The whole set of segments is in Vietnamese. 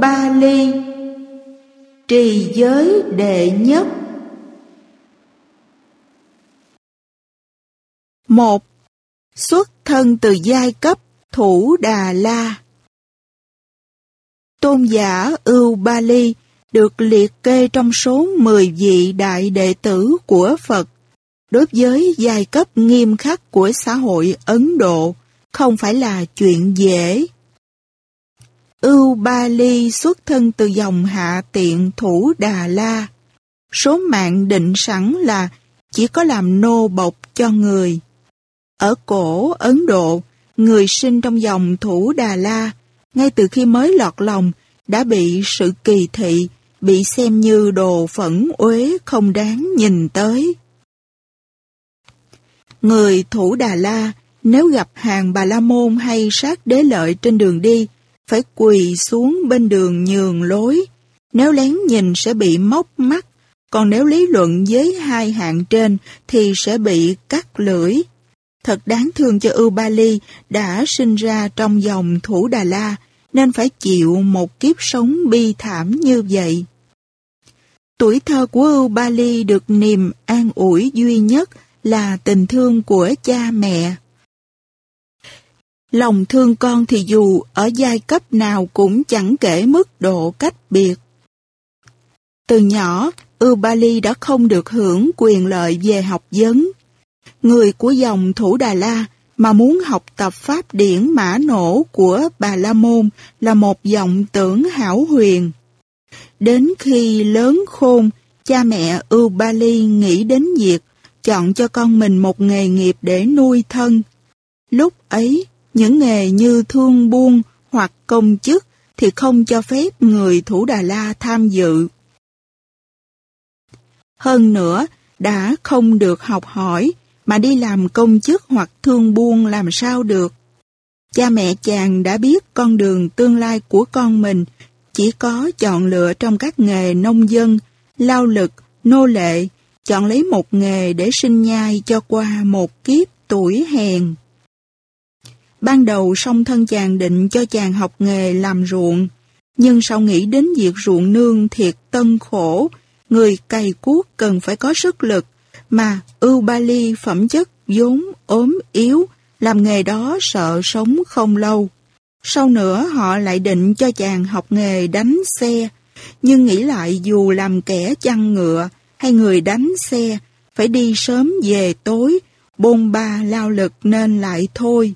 Ba Ly Trì giới đệ nhất một Xuất thân từ giai cấp Thủ Đà La Tôn giả Ưu Ba Ly được liệt kê trong số 10 vị đại đệ tử của Phật. Đối với giai cấp nghiêm khắc của xã hội Ấn Độ, không phải là chuyện dễ. Ưu Ba Ly xuất thân từ dòng hạ tiện thủ Đà La. Số mạng định sẵn là chỉ có làm nô bộc cho người. Ở cổ Ấn Độ, người sinh trong dòng thủ Đà La, ngay từ khi mới lọt lòng, đã bị sự kỳ thị, bị xem như đồ phẫn uế không đáng nhìn tới. Người thủ Đà La, nếu gặp hàng Bà La Môn hay sát đế lợi trên đường đi, phải quỳ xuống bên đường nhường lối. Nếu lén nhìn sẽ bị móc mắt, còn nếu lý luận với hai hạng trên thì sẽ bị cắt lưỡi. Thật đáng thương cho Ưu Ba Ly đã sinh ra trong dòng thủ Đà La, nên phải chịu một kiếp sống bi thảm như vậy. Tuổi thơ của Ưu Ba Ly được niềm an ủi duy nhất là tình thương của cha mẹ. Lòng thương con thì dù ở giai cấp nào cũng chẳng kể mức độ cách biệt. Từ nhỏ, Ưu Ba Ly đã không được hưởng quyền lợi về học vấn. Người của dòng Thủ Đà La mà muốn học tập pháp điển mã nổ của Bà La Môn là một dòng tưởng hảo huyền. Đến khi lớn khôn, cha mẹ Ưu Ba Ly nghĩ đến việc chọn cho con mình một nghề nghiệp để nuôi thân. Lúc ấy, những nghề như thương buôn hoặc công chức thì không cho phép người Thủ Đà La tham dự. Hơn nữa, đã không được học hỏi mà đi làm công chức hoặc thương buôn làm sao được. Cha mẹ chàng đã biết con đường tương lai của con mình chỉ có chọn lựa trong các nghề nông dân, lao lực, nô lệ, chọn lấy một nghề để sinh nhai cho qua một kiếp tuổi hèn. Ban đầu song thân chàng định cho chàng học nghề làm ruộng, nhưng sau nghĩ đến việc ruộng nương thiệt tân khổ, người cày cuốc cần phải có sức lực, mà ưu ba ly phẩm chất vốn ốm yếu, làm nghề đó sợ sống không lâu. Sau nữa họ lại định cho chàng học nghề đánh xe, nhưng nghĩ lại dù làm kẻ chăn ngựa hay người đánh xe, phải đi sớm về tối, bôn ba lao lực nên lại thôi.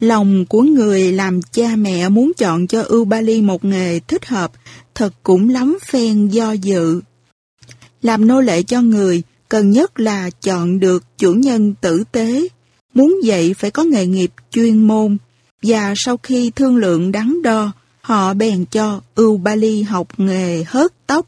Lòng của người làm cha mẹ muốn chọn cho Ưu Ba Ly một nghề thích hợp, thật cũng lắm phen do dự. Làm nô lệ cho người, cần nhất là chọn được chủ nhân tử tế. Muốn vậy phải có nghề nghiệp chuyên môn, và sau khi thương lượng đắn đo, họ bèn cho Ưu Ba Ly học nghề hớt tóc.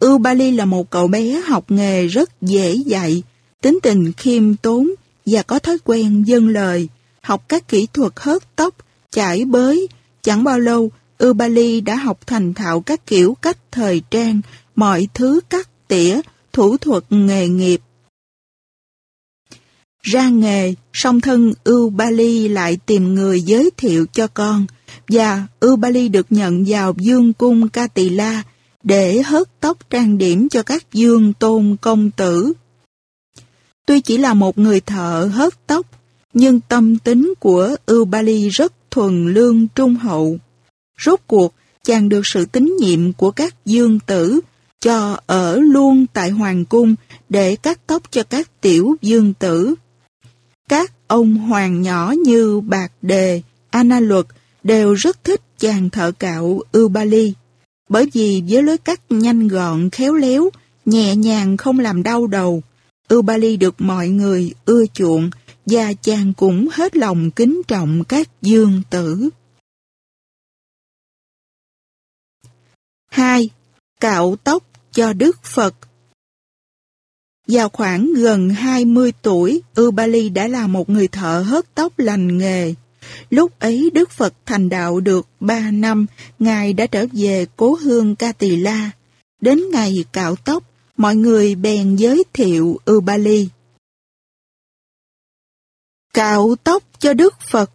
Ưu Ba Ly là một cậu bé học nghề rất dễ dạy, tính tình khiêm tốn và có thói quen dân lời, học các kỹ thuật hớt tóc, chải bới. Chẳng bao lâu, Ưu Ba Ly đã học thành thạo các kiểu cách thời trang, mọi thứ cắt tỉa, thủ thuật nghề nghiệp. Ra nghề, song thân Ưu Ba Ly lại tìm người giới thiệu cho con, và Ưu Ba Ly được nhận vào dương cung katila để hớt tóc trang điểm cho các dương tôn công tử. Tuy chỉ là một người thợ hớt tóc, nhưng tâm tính của Ưu Ba Ly rất thuần lương trung hậu. Rốt cuộc, chàng được sự tín nhiệm của các dương tử cho ở luôn tại hoàng cung để cắt tóc cho các tiểu dương tử. Các ông hoàng nhỏ như Bạc Đề, Ana Luật đều rất thích chàng thợ cạo Ưu Ba Ly, bởi vì với lối cắt nhanh gọn, khéo léo, nhẹ nhàng không làm đau đầu, Ưu Ba Ly được mọi người ưa chuộng và chàng cũng hết lòng kính trọng các dương tử. 2. Cạo tóc cho Đức Phật Vào khoảng gần 20 tuổi, Ubali Ba đã là một người thợ hớt tóc lành nghề. Lúc ấy Đức Phật thành đạo được 3 năm, Ngài đã trở về cố hương Ca Tỳ La. Đến ngày cạo tóc, mọi người bèn giới thiệu Ubali. Ba Cạo tóc cho Đức Phật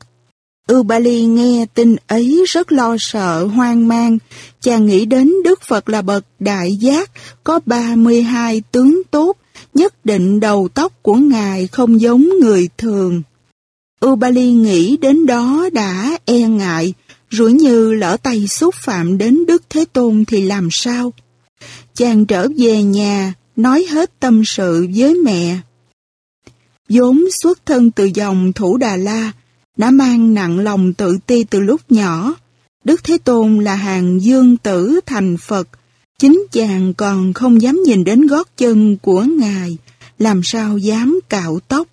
Ubali nghe tin ấy rất lo sợ, hoang mang. Chàng nghĩ đến Đức Phật là bậc đại giác, có 32 tướng tốt, nhất định đầu tóc của Ngài không giống người thường. Ubali nghĩ đến đó đã e ngại, rủi như lỡ tay xúc phạm đến Đức Thế Tôn thì làm sao? Chàng trở về nhà, nói hết tâm sự với mẹ vốn xuất thân từ dòng Thủ Đà La, đã mang nặng lòng tự ti từ lúc nhỏ. Đức Thế Tôn là hàng dương tử thành Phật, chính chàng còn không dám nhìn đến gót chân của Ngài, làm sao dám cạo tóc.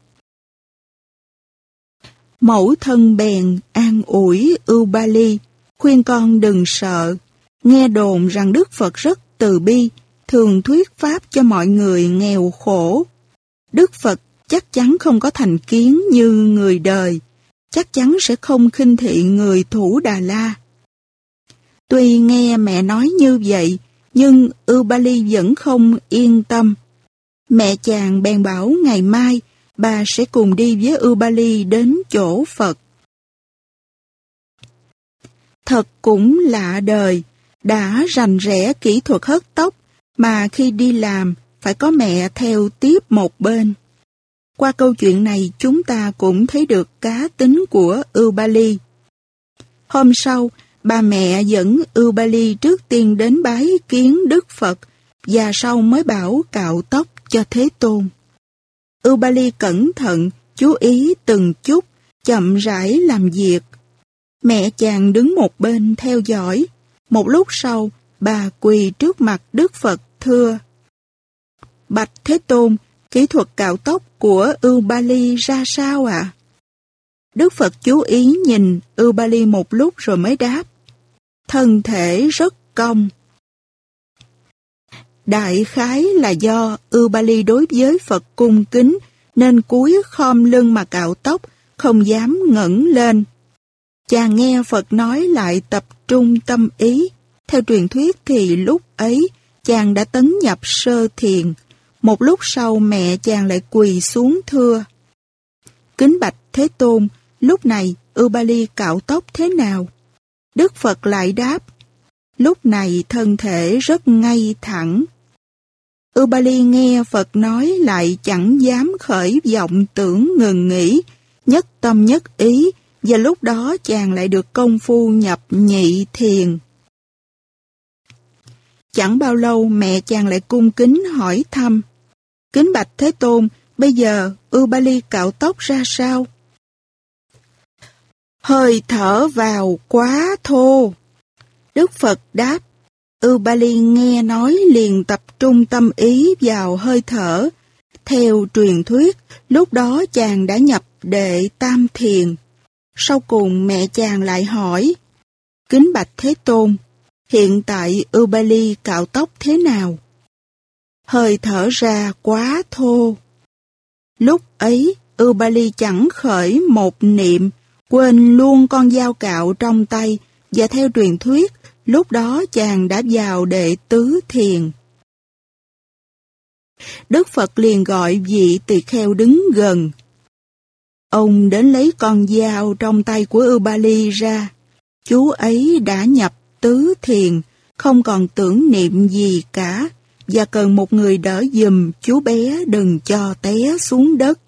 Mẫu thân bèn an ủi Ưu Ba Ly, khuyên con đừng sợ, nghe đồn rằng Đức Phật rất từ bi, thường thuyết pháp cho mọi người nghèo khổ. Đức Phật chắc chắn không có thành kiến như người đời, chắc chắn sẽ không khinh thị người thủ Đà La. Tuy nghe mẹ nói như vậy, nhưng Ubali vẫn không yên tâm. Mẹ chàng bèn bảo ngày mai bà sẽ cùng đi với Ubali đến chỗ Phật. Thật cũng lạ đời, đã rành rẽ kỹ thuật hớt tóc mà khi đi làm phải có mẹ theo tiếp một bên. Qua câu chuyện này chúng ta cũng thấy được cá tính của Ubali. Hôm sau, bà mẹ dẫn Ubali trước tiên đến bái kiến Đức Phật và sau mới bảo cạo tóc cho Thế Tôn. Ubali cẩn thận, chú ý từng chút, chậm rãi làm việc. Mẹ chàng đứng một bên theo dõi. Một lúc sau, bà quỳ trước mặt Đức Phật thưa. Bạch Thế Tôn, kỹ thuật cạo tóc của Ubali ra sao ạ? Đức Phật chú ý nhìn Ubali một lúc rồi mới đáp. Thân thể rất cong. Đại khái là do Ubali đối với Phật cung kính nên cúi khom lưng mà cạo tóc, không dám ngẩng lên. Chàng nghe Phật nói lại tập trung tâm ý. Theo truyền thuyết thì lúc ấy chàng đã tấn nhập sơ thiền. Một lúc sau mẹ chàng lại quỳ xuống thưa. Kính bạch Thế Tôn, lúc này Ubali cạo tóc thế nào? Đức Phật lại đáp, lúc này thân thể rất ngay thẳng. Ubali nghe Phật nói lại chẳng dám khởi vọng tưởng ngừng nghỉ, nhất tâm nhất ý, và lúc đó chàng lại được công phu nhập nhị thiền. Chẳng bao lâu mẹ chàng lại cung kính hỏi thăm. Kính bạch Thế Tôn, bây giờ ưu ba ly cạo tóc ra sao? Hơi thở vào quá thô. Đức Phật đáp, ưu ba ly nghe nói liền tập trung tâm ý vào hơi thở. Theo truyền thuyết, lúc đó chàng đã nhập đệ tam thiền. Sau cùng mẹ chàng lại hỏi, Kính bạch Thế Tôn, hiện tại Ubali cạo tóc thế nào? Hơi thở ra quá thô. Lúc ấy, Ubali chẳng khởi một niệm, quên luôn con dao cạo trong tay, và theo truyền thuyết, lúc đó chàng đã vào đệ tứ thiền. Đức Phật liền gọi vị tỳ kheo đứng gần. Ông đến lấy con dao trong tay của Ubali ra. Chú ấy đã nhập tứ thiền, không còn tưởng niệm gì cả, và cần một người đỡ giùm chú bé đừng cho té xuống đất.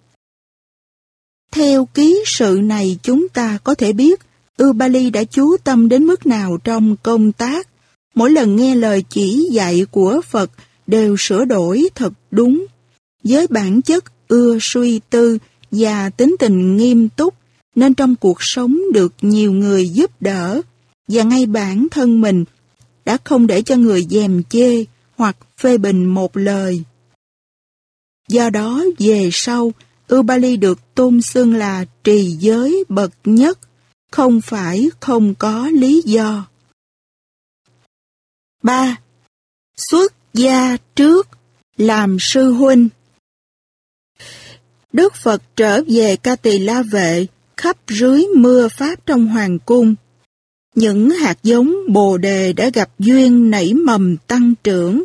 Theo ký sự này chúng ta có thể biết Ubali đã chú tâm đến mức nào trong công tác. Mỗi lần nghe lời chỉ dạy của Phật đều sửa đổi thật đúng. Với bản chất ưa suy tư và tính tình nghiêm túc, nên trong cuộc sống được nhiều người giúp đỡ, và ngay bản thân mình đã không để cho người dèm chê hoặc phê bình một lời. Do đó, về sau, Ubali được tôn xưng là trì giới bậc nhất, không phải không có lý do. 3. Xuất gia trước, làm sư huynh Đức Phật trở về Ca Tỳ La Vệ, khắp rưới mưa Pháp trong Hoàng Cung. Những hạt giống bồ đề đã gặp duyên nảy mầm tăng trưởng.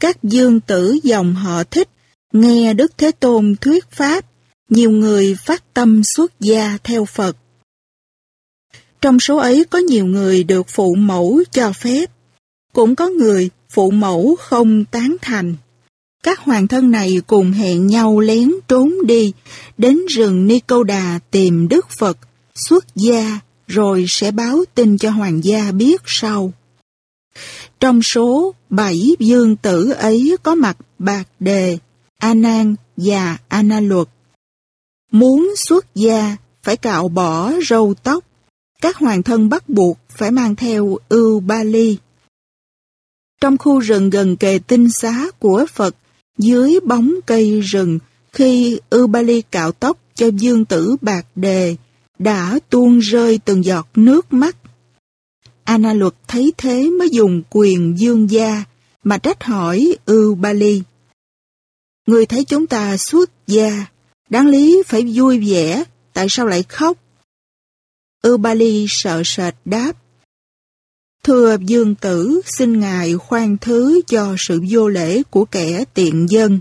Các dương tử dòng họ thích, nghe Đức Thế Tôn thuyết Pháp, nhiều người phát tâm xuất gia theo Phật. Trong số ấy có nhiều người được phụ mẫu cho phép, cũng có người phụ mẫu không tán thành. Các hoàng thân này cùng hẹn nhau lén trốn đi, đến rừng Ni Câu Đà tìm Đức Phật, xuất gia, rồi sẽ báo tin cho hoàng gia biết sau. Trong số bảy dương tử ấy có mặt Bạc Đề, A Nan và A Na Luật. Muốn xuất gia phải cạo bỏ râu tóc, các hoàng thân bắt buộc phải mang theo ưu ba ly. Trong khu rừng gần kề tinh xá của Phật, dưới bóng cây rừng, khi ưu ba ly cạo tóc cho dương tử bạc đề, đã tuôn rơi từng giọt nước mắt. Ana luật thấy thế mới dùng quyền dương gia mà trách hỏi ưu ba ly. Người thấy chúng ta xuất gia, đáng lý phải vui vẻ, tại sao lại khóc? Ưu ba ly sợ sệt đáp. Thưa dương tử, xin ngài khoan thứ cho sự vô lễ của kẻ tiện dân.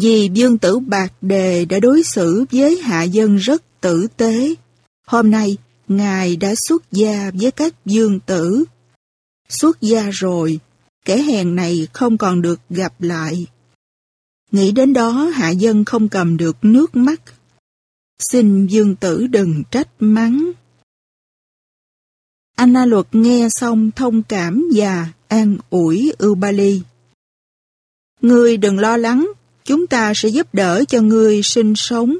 Vì dương tử bạc đề đã đối xử với hạ dân rất tử tế. Hôm nay, ngài đã xuất gia với các dương tử. Xuất gia rồi, kẻ hèn này không còn được gặp lại. Nghĩ đến đó hạ dân không cầm được nước mắt. Xin dương tử đừng trách mắng. Anna luật nghe xong thông cảm và an ủi Ubali. Ngươi đừng lo lắng, chúng ta sẽ giúp đỡ cho ngươi sinh sống.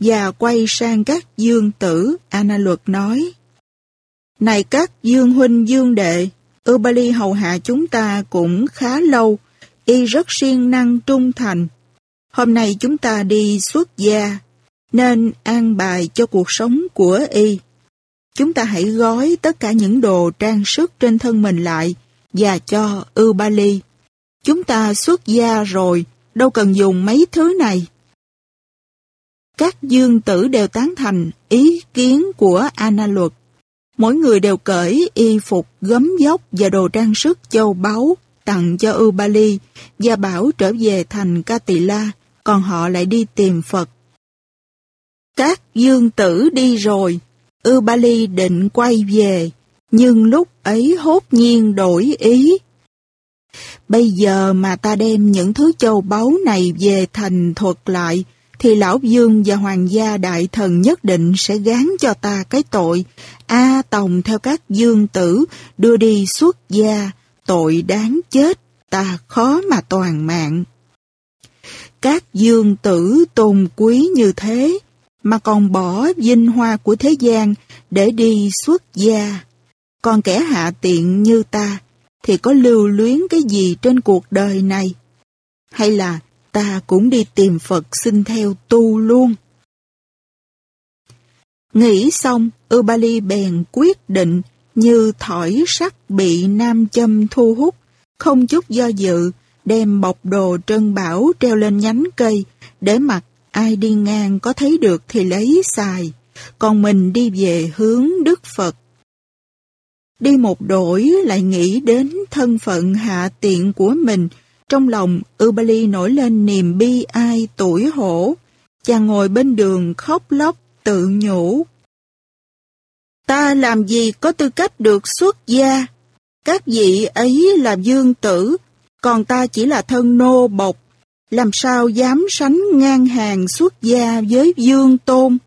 Và quay sang các dương tử, Anna luật nói. Này các dương huynh dương đệ, Ubali hầu hạ chúng ta cũng khá lâu, y rất siêng năng trung thành. Hôm nay chúng ta đi xuất gia, nên an bài cho cuộc sống của y. Chúng ta hãy gói tất cả những đồ trang sức trên thân mình lại và cho Ubali. Chúng ta xuất gia rồi, đâu cần dùng mấy thứ này. Các dương tử đều tán thành ý kiến của Ana Luật. Mỗi người đều cởi y phục, gấm dốc và đồ trang sức châu báu tặng cho Ubali và bảo trở về thành Ca La, còn họ lại đi tìm Phật. Các dương tử đi rồi, Ubali định quay về, nhưng lúc ấy hốt nhiên đổi ý. Bây giờ mà ta đem những thứ châu báu này về thành thuật lại, thì Lão Dương và Hoàng gia Đại Thần nhất định sẽ gán cho ta cái tội A Tòng theo các dương tử đưa đi xuất gia, tội đáng chết, ta khó mà toàn mạng. Các dương tử tôn quý như thế, mà còn bỏ vinh hoa của thế gian để đi xuất gia. Còn kẻ hạ tiện như ta thì có lưu luyến cái gì trên cuộc đời này? Hay là ta cũng đi tìm Phật xin theo tu luôn? Nghĩ xong, Ubali bèn quyết định như thỏi sắt bị nam châm thu hút, không chút do dự, đem bọc đồ trân bảo treo lên nhánh cây để mặc ai đi ngang có thấy được thì lấy xài, còn mình đi về hướng Đức Phật. Đi một đổi lại nghĩ đến thân phận hạ tiện của mình, trong lòng Ubali nổi lên niềm bi ai tuổi hổ, chàng ngồi bên đường khóc lóc tự nhủ. Ta làm gì có tư cách được xuất gia? Các vị ấy là dương tử, còn ta chỉ là thân nô bộc, làm sao dám sánh ngang hàng xuất gia với dương tôn.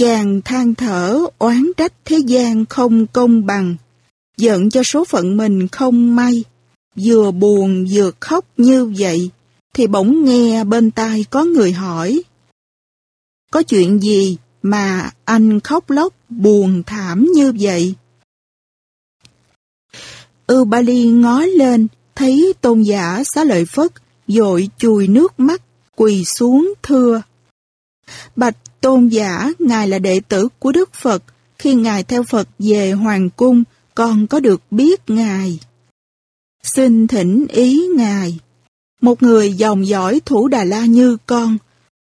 Chàng than thở oán trách thế gian không công bằng, giận cho số phận mình không may, vừa buồn vừa khóc như vậy, thì bỗng nghe bên tai có người hỏi. Có chuyện gì mà anh khóc lóc buồn thảm như vậy? Ưu Ba Ly ngó lên, thấy tôn giả xá lợi Phất, dội chùi nước mắt, quỳ xuống thưa. Bạch tôn giả, Ngài là đệ tử của Đức Phật, khi Ngài theo Phật về Hoàng Cung, con có được biết Ngài. Xin thỉnh ý Ngài, một người dòng dõi thủ Đà La như con,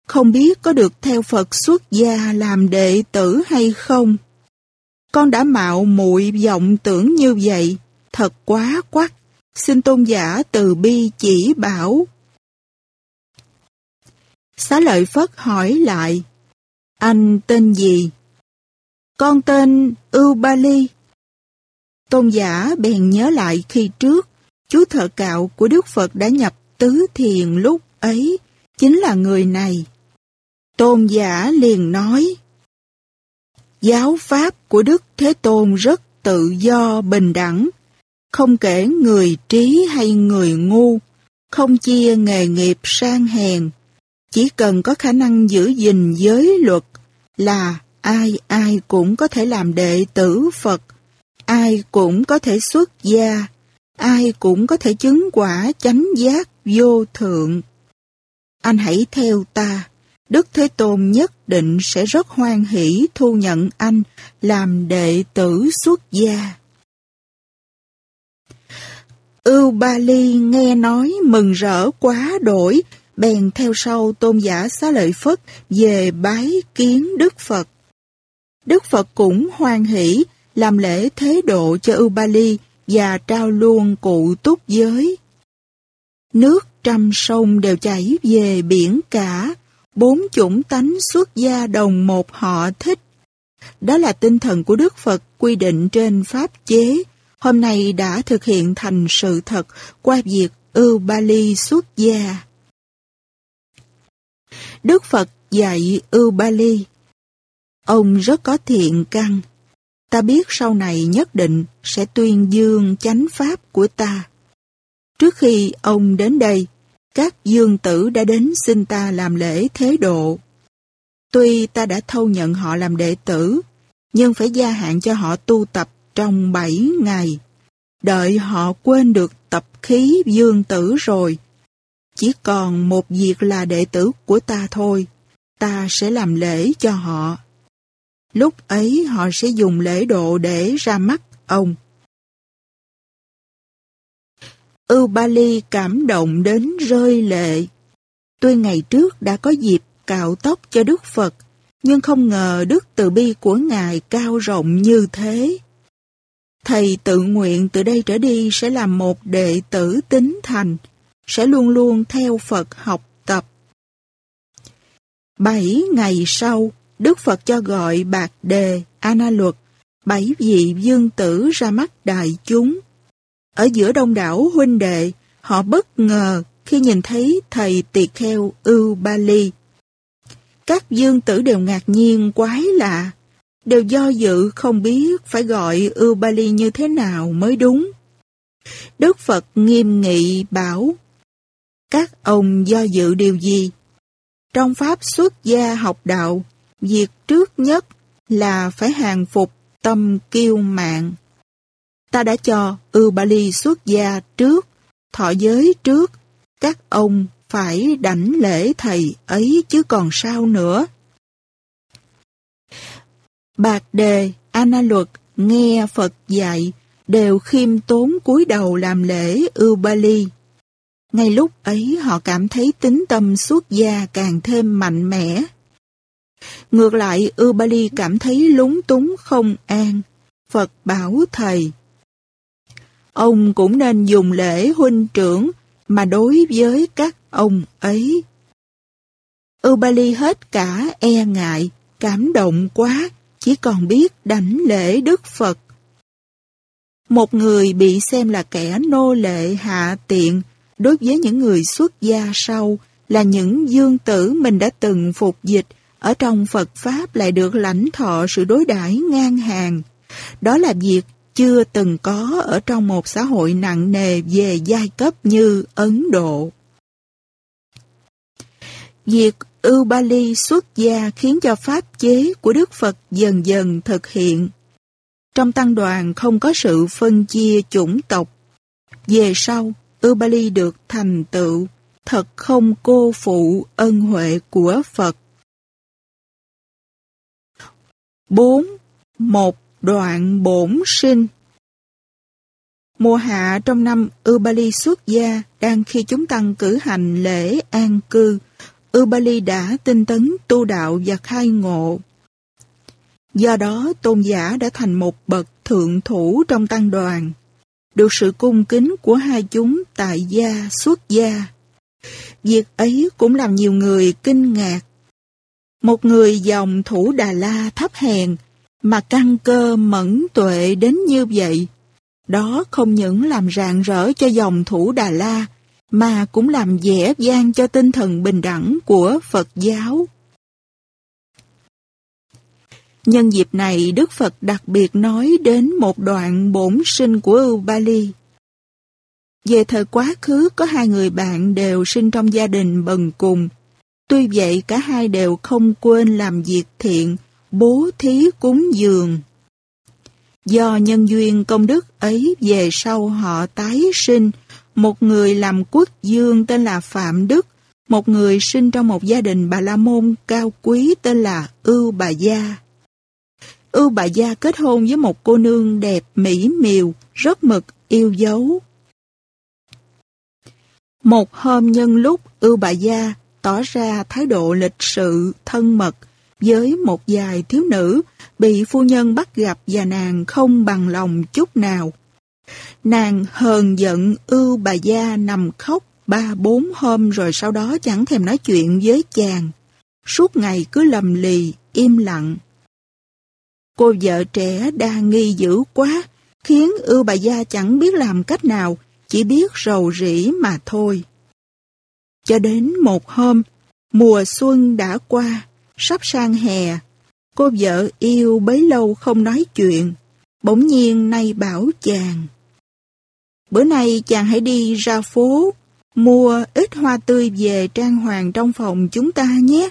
không biết có được theo Phật xuất gia làm đệ tử hay không. Con đã mạo muội vọng tưởng như vậy, thật quá quắc, xin tôn giả từ bi chỉ bảo. Xá lợi Phất hỏi lại, anh tên gì? Con tên Ubali. Tôn giả bèn nhớ lại khi trước, chú thợ cạo của Đức Phật đã nhập tứ thiền lúc ấy, chính là người này. Tôn giả liền nói, Giáo pháp của Đức Thế Tôn rất tự do bình đẳng, không kể người trí hay người ngu, không chia nghề nghiệp sang hèn, chỉ cần có khả năng giữ gìn giới luật là ai ai cũng có thể làm đệ tử Phật, ai cũng có thể xuất gia, ai cũng có thể chứng quả chánh giác vô thượng. Anh hãy theo ta, Đức Thế Tôn nhất định sẽ rất hoan hỷ thu nhận anh làm đệ tử xuất gia. Ưu Ba Ly nghe nói mừng rỡ quá đổi, bèn theo sau tôn giả xá lợi Phất về bái kiến Đức Phật. Đức Phật cũng hoan hỷ làm lễ thế độ cho Ưu Ba Ly và trao luôn cụ túc giới. Nước trăm sông đều chảy về biển cả, bốn chủng tánh xuất gia đồng một họ thích. Đó là tinh thần của Đức Phật quy định trên pháp chế, hôm nay đã thực hiện thành sự thật qua việc ưu ba ly xuất gia. Đức Phật dạy ưu ba ly. Ông rất có thiện căn. Ta biết sau này nhất định sẽ tuyên dương chánh pháp của ta. Trước khi ông đến đây, các dương tử đã đến xin ta làm lễ thế độ. Tuy ta đã thâu nhận họ làm đệ tử, nhưng phải gia hạn cho họ tu tập trong bảy ngày. Đợi họ quên được tập khí dương tử rồi. Chỉ còn một việc là đệ tử của ta thôi. Ta sẽ làm lễ cho họ. Lúc ấy họ sẽ dùng lễ độ để ra mắt ông. Ưu Ba Ly cảm động đến rơi lệ. Tuy ngày trước đã có dịp cạo tóc cho Đức Phật, nhưng không ngờ đức từ bi của Ngài cao rộng như thế. Thầy tự nguyện từ đây trở đi sẽ làm một đệ tử tính thành, sẽ luôn luôn theo Phật học tập. Bảy ngày sau, Đức Phật cho gọi Bạc Đề, Ana Luật, bảy vị dương tử ra mắt đại chúng. Ở giữa đông đảo huynh đệ, họ bất ngờ khi nhìn thấy thầy tỳ kheo Ưu Ba Ly. Các dương tử đều ngạc nhiên quái lạ, đều do dự không biết phải gọi Ưu Ba Ly như thế nào mới đúng. Đức Phật nghiêm nghị bảo, các ông do dự điều gì? Trong Pháp xuất gia học đạo, việc trước nhất là phải hàng phục tâm kiêu mạng. Ta đã cho Ưu Ba Ly xuất gia trước, thọ giới trước, các ông phải đảnh lễ thầy ấy chứ còn sao nữa. Bạc đề, Ana luật, nghe Phật dạy, đều khiêm tốn cúi đầu làm lễ Ưu Ba Ly. Ngay lúc ấy họ cảm thấy tính tâm xuất gia càng thêm mạnh mẽ. Ngược lại, Ubali cảm thấy lúng túng không an. Phật bảo thầy. Ông cũng nên dùng lễ huynh trưởng mà đối với các ông ấy. Ubali hết cả e ngại, cảm động quá, chỉ còn biết đảnh lễ Đức Phật. Một người bị xem là kẻ nô lệ hạ tiện đối với những người xuất gia sau là những dương tử mình đã từng phục dịch ở trong Phật Pháp lại được lãnh thọ sự đối đãi ngang hàng. Đó là việc chưa từng có ở trong một xã hội nặng nề về giai cấp như Ấn Độ. Việc Ưu Ba Ly xuất gia khiến cho pháp chế của Đức Phật dần dần thực hiện. Trong tăng đoàn không có sự phân chia chủng tộc. Về sau, Ubali Ba được thành tựu, thật không cô phụ ân huệ của Phật. 4. Một đoạn bổn sinh Mùa hạ trong năm Ubali xuất gia đang khi chúng tăng cử hành lễ an cư, Ubali đã tinh tấn tu đạo và khai ngộ. Do đó, tôn giả đã thành một bậc thượng thủ trong tăng đoàn, được sự cung kính của hai chúng tại gia xuất gia. Việc ấy cũng làm nhiều người kinh ngạc. Một người dòng thủ Đà La thấp hèn, mà căn cơ mẫn tuệ đến như vậy. Đó không những làm rạng rỡ cho dòng thủ Đà La, mà cũng làm dễ vang cho tinh thần bình đẳng của Phật giáo. Nhân dịp này, Đức Phật đặc biệt nói đến một đoạn bổn sinh của Ưu Bali. Về thời quá khứ, có hai người bạn đều sinh trong gia đình bần cùng. Tuy vậy, cả hai đều không quên làm việc thiện, bố thí cúng dường. Do nhân duyên công đức ấy về sau họ tái sinh, một người làm quốc dương tên là Phạm Đức, một người sinh trong một gia đình bà La Môn cao quý tên là Ưu Bà Gia. Ưu Bà Gia kết hôn với một cô nương đẹp mỹ miều, rất mực, yêu dấu. Một hôm nhân lúc Ưu Bà Gia tỏ ra thái độ lịch sự, thân mật với một vài thiếu nữ bị phu nhân bắt gặp và nàng không bằng lòng chút nào. Nàng hờn giận ưu bà gia nằm khóc ba bốn hôm rồi sau đó chẳng thèm nói chuyện với chàng. Suốt ngày cứ lầm lì, im lặng. Cô vợ trẻ đa nghi dữ quá, khiến ưu bà gia chẳng biết làm cách nào, chỉ biết rầu rĩ mà thôi. Cho đến một hôm, mùa xuân đã qua, sắp sang hè, cô vợ yêu bấy lâu không nói chuyện, bỗng nhiên nay bảo chàng. Bữa nay chàng hãy đi ra phố, mua ít hoa tươi về trang hoàng trong phòng chúng ta nhé.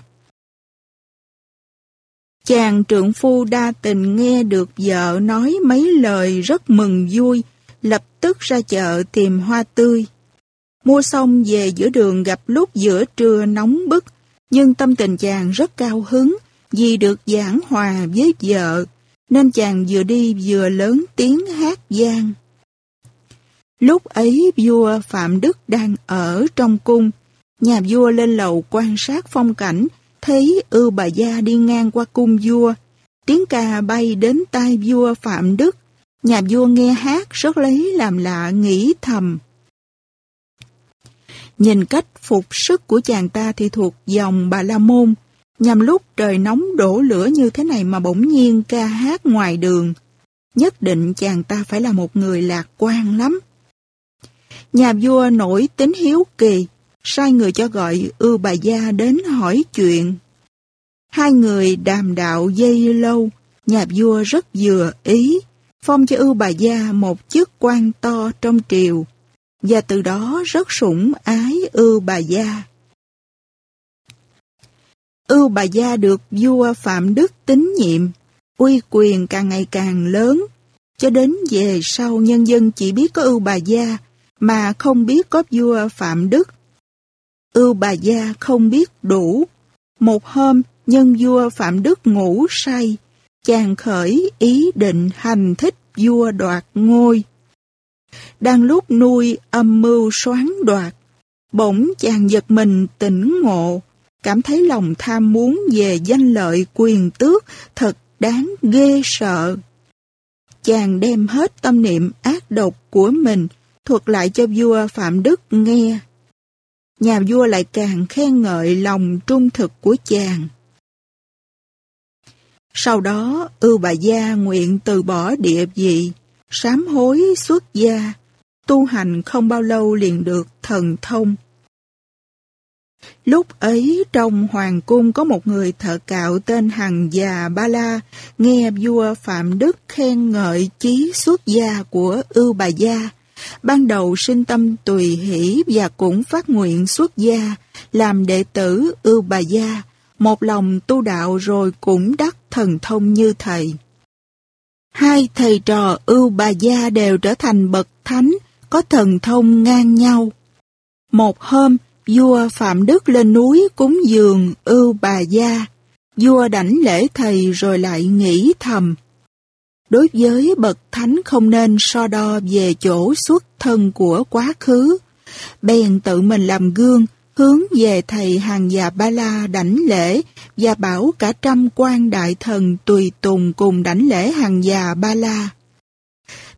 Chàng trượng phu đa tình nghe được vợ nói mấy lời rất mừng vui, lập tức ra chợ tìm hoa tươi. Mua xong về giữa đường gặp lúc giữa trưa nóng bức, nhưng tâm tình chàng rất cao hứng vì được giảng hòa với vợ, nên chàng vừa đi vừa lớn tiếng hát gian. Lúc ấy vua Phạm Đức đang ở trong cung, nhà vua lên lầu quan sát phong cảnh, thấy ưu bà gia đi ngang qua cung vua. Tiếng ca bay đến tai vua Phạm Đức, nhà vua nghe hát rất lấy làm lạ nghĩ thầm. Nhìn cách phục sức của chàng ta thì thuộc dòng bà La Môn, nhằm lúc trời nóng đổ lửa như thế này mà bỗng nhiên ca hát ngoài đường. Nhất định chàng ta phải là một người lạc quan lắm. Nhà vua nổi tính hiếu kỳ, sai người cho gọi ưu bà gia đến hỏi chuyện. Hai người đàm đạo dây lâu, nhà vua rất vừa ý, phong cho ưu bà gia một chức quan to trong triều, và từ đó rất sủng ái ưu bà gia. Ưu bà gia được vua Phạm Đức tín nhiệm, uy quyền càng ngày càng lớn, cho đến về sau nhân dân chỉ biết có ưu bà gia mà không biết có vua Phạm Đức. Ưu bà gia không biết đủ. Một hôm, nhân vua Phạm Đức ngủ say, chàng khởi ý định hành thích vua đoạt ngôi. Đang lúc nuôi âm mưu xoán đoạt, bỗng chàng giật mình tỉnh ngộ, cảm thấy lòng tham muốn về danh lợi quyền tước thật đáng ghê sợ. Chàng đem hết tâm niệm ác độc của mình thuật lại cho vua Phạm Đức nghe. Nhà vua lại càng khen ngợi lòng trung thực của chàng. Sau đó, ưu bà gia nguyện từ bỏ địa vị, sám hối xuất gia, tu hành không bao lâu liền được thần thông. Lúc ấy trong hoàng cung có một người thợ cạo tên Hằng già Ba La nghe vua Phạm Đức khen ngợi chí xuất gia của ưu bà gia, ban đầu sinh tâm tùy hỷ và cũng phát nguyện xuất gia, làm đệ tử ưu bà gia, một lòng tu đạo rồi cũng đắc thần thông như thầy. Hai thầy trò ưu bà gia đều trở thành bậc thánh, có thần thông ngang nhau. Một hôm, vua Phạm Đức lên núi cúng dường ưu bà gia, vua đảnh lễ thầy rồi lại nghĩ thầm, đối với bậc thánh không nên so đo về chỗ xuất thân của quá khứ. Bèn tự mình làm gương, hướng về thầy hàng già Ba La đảnh lễ và bảo cả trăm quan đại thần tùy tùng cùng đảnh lễ hàng già Ba La.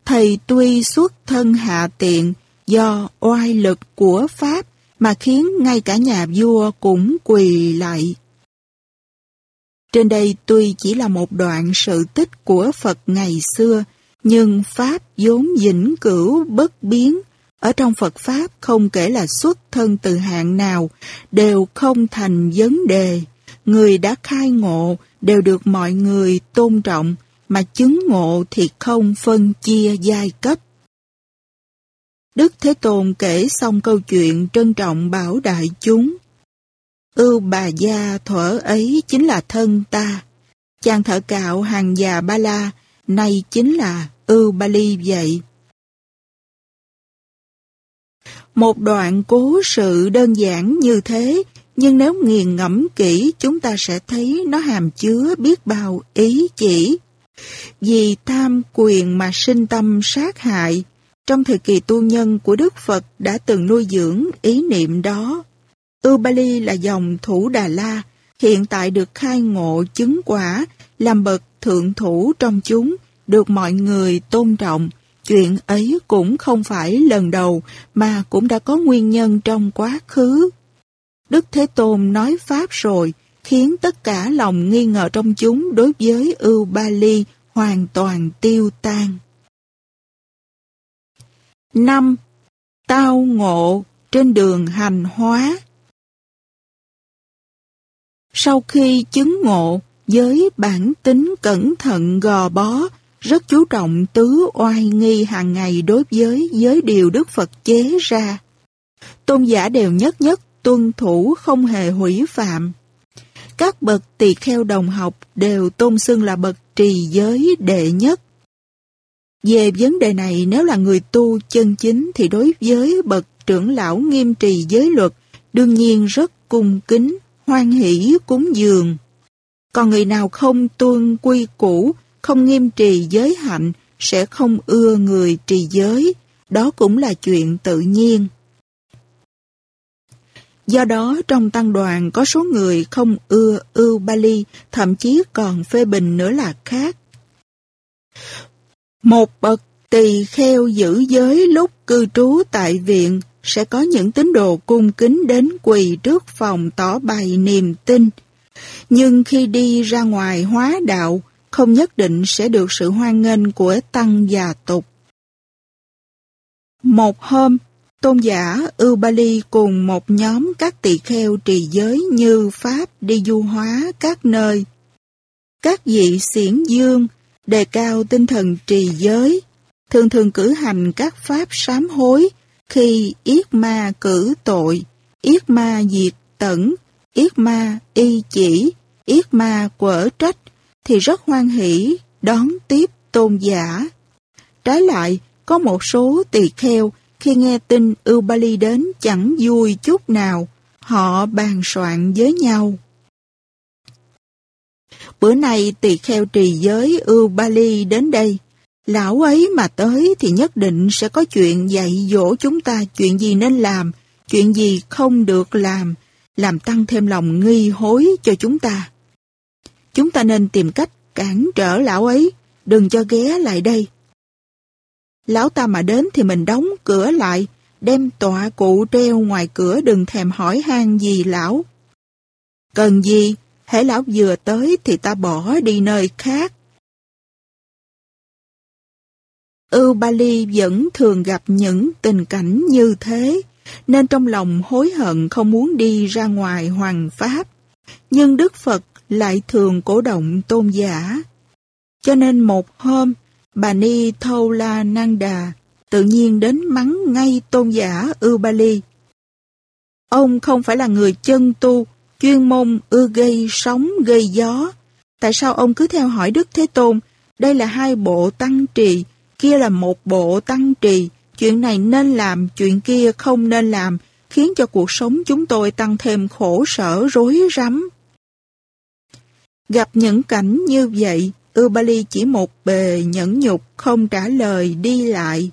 Thầy tuy xuất thân hạ tiện do oai lực của Pháp mà khiến ngay cả nhà vua cũng quỳ lại. Trên đây tuy chỉ là một đoạn sự tích của Phật ngày xưa, nhưng Pháp vốn vĩnh cửu bất biến. Ở trong Phật Pháp không kể là xuất thân từ hạng nào, đều không thành vấn đề. Người đã khai ngộ đều được mọi người tôn trọng, mà chứng ngộ thì không phân chia giai cấp. Đức Thế Tôn kể xong câu chuyện trân trọng bảo đại chúng. Ưu bà gia thuở ấy chính là thân ta. Chàng thợ cạo hàng già ba la, nay chính là ưu ba ly vậy. Một đoạn cố sự đơn giản như thế, nhưng nếu nghiền ngẫm kỹ chúng ta sẽ thấy nó hàm chứa biết bao ý chỉ. Vì tham quyền mà sinh tâm sát hại, trong thời kỳ tu nhân của Đức Phật đã từng nuôi dưỡng ý niệm đó. Ubali là dòng thủ Đà La, hiện tại được khai ngộ chứng quả, làm bậc thượng thủ trong chúng, được mọi người tôn trọng. Chuyện ấy cũng không phải lần đầu, mà cũng đã có nguyên nhân trong quá khứ. Đức Thế Tôn nói Pháp rồi, khiến tất cả lòng nghi ngờ trong chúng đối với Ubali hoàn toàn tiêu tan. 5. Tao ngộ trên đường hành hóa sau khi chứng ngộ, với bản tính cẩn thận gò bó, rất chú trọng tứ oai nghi hàng ngày đối với giới điều Đức Phật chế ra. Tôn giả đều nhất nhất tuân thủ không hề hủy phạm. Các bậc tỳ kheo đồng học đều tôn xưng là bậc trì giới đệ nhất. Về vấn đề này nếu là người tu chân chính thì đối với bậc trưởng lão nghiêm trì giới luật đương nhiên rất cung kính, hoan hỷ cúng dường. Còn người nào không tuân quy củ, không nghiêm trì giới hạnh sẽ không ưa người trì giới, đó cũng là chuyện tự nhiên. Do đó trong tăng đoàn có số người không ưa ưu Bali, thậm chí còn phê bình nữa là khác. Một bậc tỳ kheo giữ giới lúc cư trú tại viện sẽ có những tín đồ cung kính đến quỳ trước phòng tỏ bày niềm tin. Nhưng khi đi ra ngoài hóa đạo, không nhất định sẽ được sự hoan nghênh của tăng già tục. Một hôm, tôn giả Ubali cùng một nhóm các tỳ kheo trì giới như Pháp đi du hóa các nơi. Các vị xiển dương đề cao tinh thần trì giới, thường thường cử hành các pháp sám hối khi yết ma cử tội, yết ma diệt tẩn, yết ma y chỉ, yết ma quở trách, thì rất hoan hỷ đón tiếp tôn giả. Trái lại, có một số tỳ kheo khi nghe tin Ưu Ba Ly đến chẳng vui chút nào, họ bàn soạn với nhau. Bữa nay tỳ kheo trì giới Ưu Ba Ly đến đây. Lão ấy mà tới thì nhất định sẽ có chuyện dạy dỗ chúng ta chuyện gì nên làm, chuyện gì không được làm, làm tăng thêm lòng nghi hối cho chúng ta. Chúng ta nên tìm cách cản trở lão ấy, đừng cho ghé lại đây. Lão ta mà đến thì mình đóng cửa lại, đem tọa cụ treo ngoài cửa đừng thèm hỏi han gì lão. Cần gì, hễ lão vừa tới thì ta bỏ đi nơi khác. Ưu Bali vẫn thường gặp những tình cảnh như thế, nên trong lòng hối hận không muốn đi ra ngoài hoàng pháp. Nhưng Đức Phật lại thường cổ động tôn giả. Cho nên một hôm, bà Ni Thâu La Năng Đà tự nhiên đến mắng ngay tôn giả Ưu Bali. Ông không phải là người chân tu, chuyên môn ưa gây sóng gây gió. Tại sao ông cứ theo hỏi Đức Thế Tôn, đây là hai bộ tăng trì, kia là một bộ tăng trì, chuyện này nên làm, chuyện kia không nên làm, khiến cho cuộc sống chúng tôi tăng thêm khổ sở rối rắm. Gặp những cảnh như vậy, Ubali chỉ một bề nhẫn nhục không trả lời đi lại.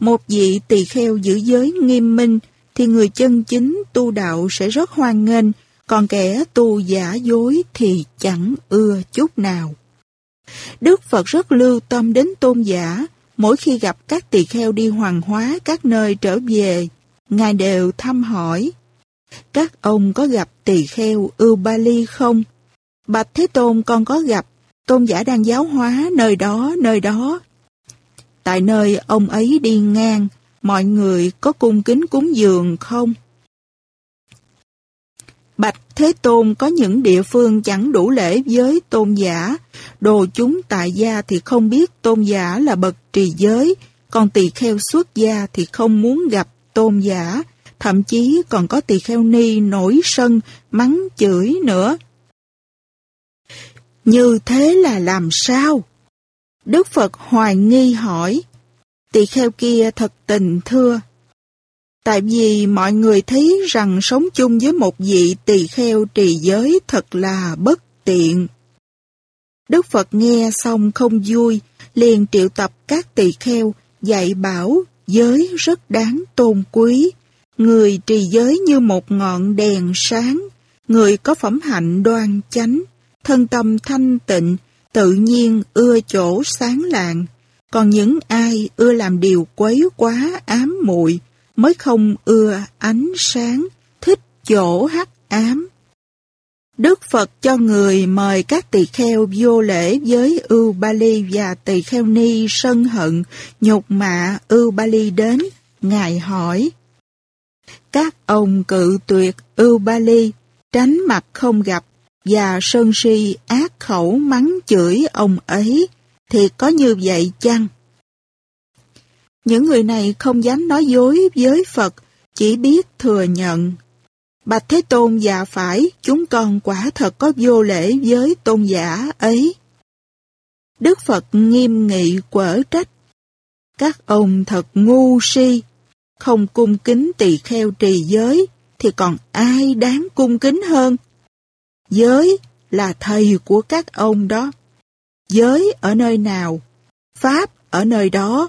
Một vị tỳ kheo giữ giới nghiêm minh thì người chân chính tu đạo sẽ rất hoan nghênh, còn kẻ tu giả dối thì chẳng ưa chút nào. Đức Phật rất lưu tâm đến tôn giả, mỗi khi gặp các tỳ kheo đi hoàng hóa các nơi trở về, Ngài đều thăm hỏi. Các ông có gặp tỳ kheo Ubali không? Bạch Thế Tôn con có gặp, tôn giả đang giáo hóa nơi đó, nơi đó. Tại nơi ông ấy đi ngang, mọi người có cung kính cúng dường không? Bạch Thế Tôn có những địa phương chẳng đủ lễ với tôn giả, đồ chúng tại gia thì không biết tôn giả là bậc trì giới, còn tỳ kheo xuất gia thì không muốn gặp tôn giả, thậm chí còn có tỳ kheo ni nổi sân, mắng chửi nữa. Như thế là làm sao? Đức Phật hoài nghi hỏi, tỳ kheo kia thật tình thưa. Tại vì mọi người thấy rằng sống chung với một vị tỳ kheo trì giới thật là bất tiện. Đức Phật nghe xong không vui, liền triệu tập các tỳ kheo, dạy bảo giới rất đáng tôn quý. Người trì giới như một ngọn đèn sáng, người có phẩm hạnh đoan chánh, thân tâm thanh tịnh, tự nhiên ưa chỗ sáng lạng. Còn những ai ưa làm điều quấy quá ám muội mới không ưa ánh sáng, thích chỗ hắc ám. Đức Phật cho người mời các tỳ kheo vô lễ với Ưu Bali và tỳ kheo ni sân hận, nhục mạ Ưu Bali đến, Ngài hỏi. Các ông cự tuyệt Ưu Bali, tránh mặt không gặp, và sơn si ác khẩu mắng chửi ông ấy, thì có như vậy chăng? Những người này không dám nói dối với Phật, chỉ biết thừa nhận. Bạch Thế Tôn dạ phải, chúng con quả thật có vô lễ với tôn giả ấy. Đức Phật nghiêm nghị quở trách. Các ông thật ngu si, không cung kính tỳ kheo trì giới, thì còn ai đáng cung kính hơn? Giới là thầy của các ông đó. Giới ở nơi nào? Pháp ở nơi đó.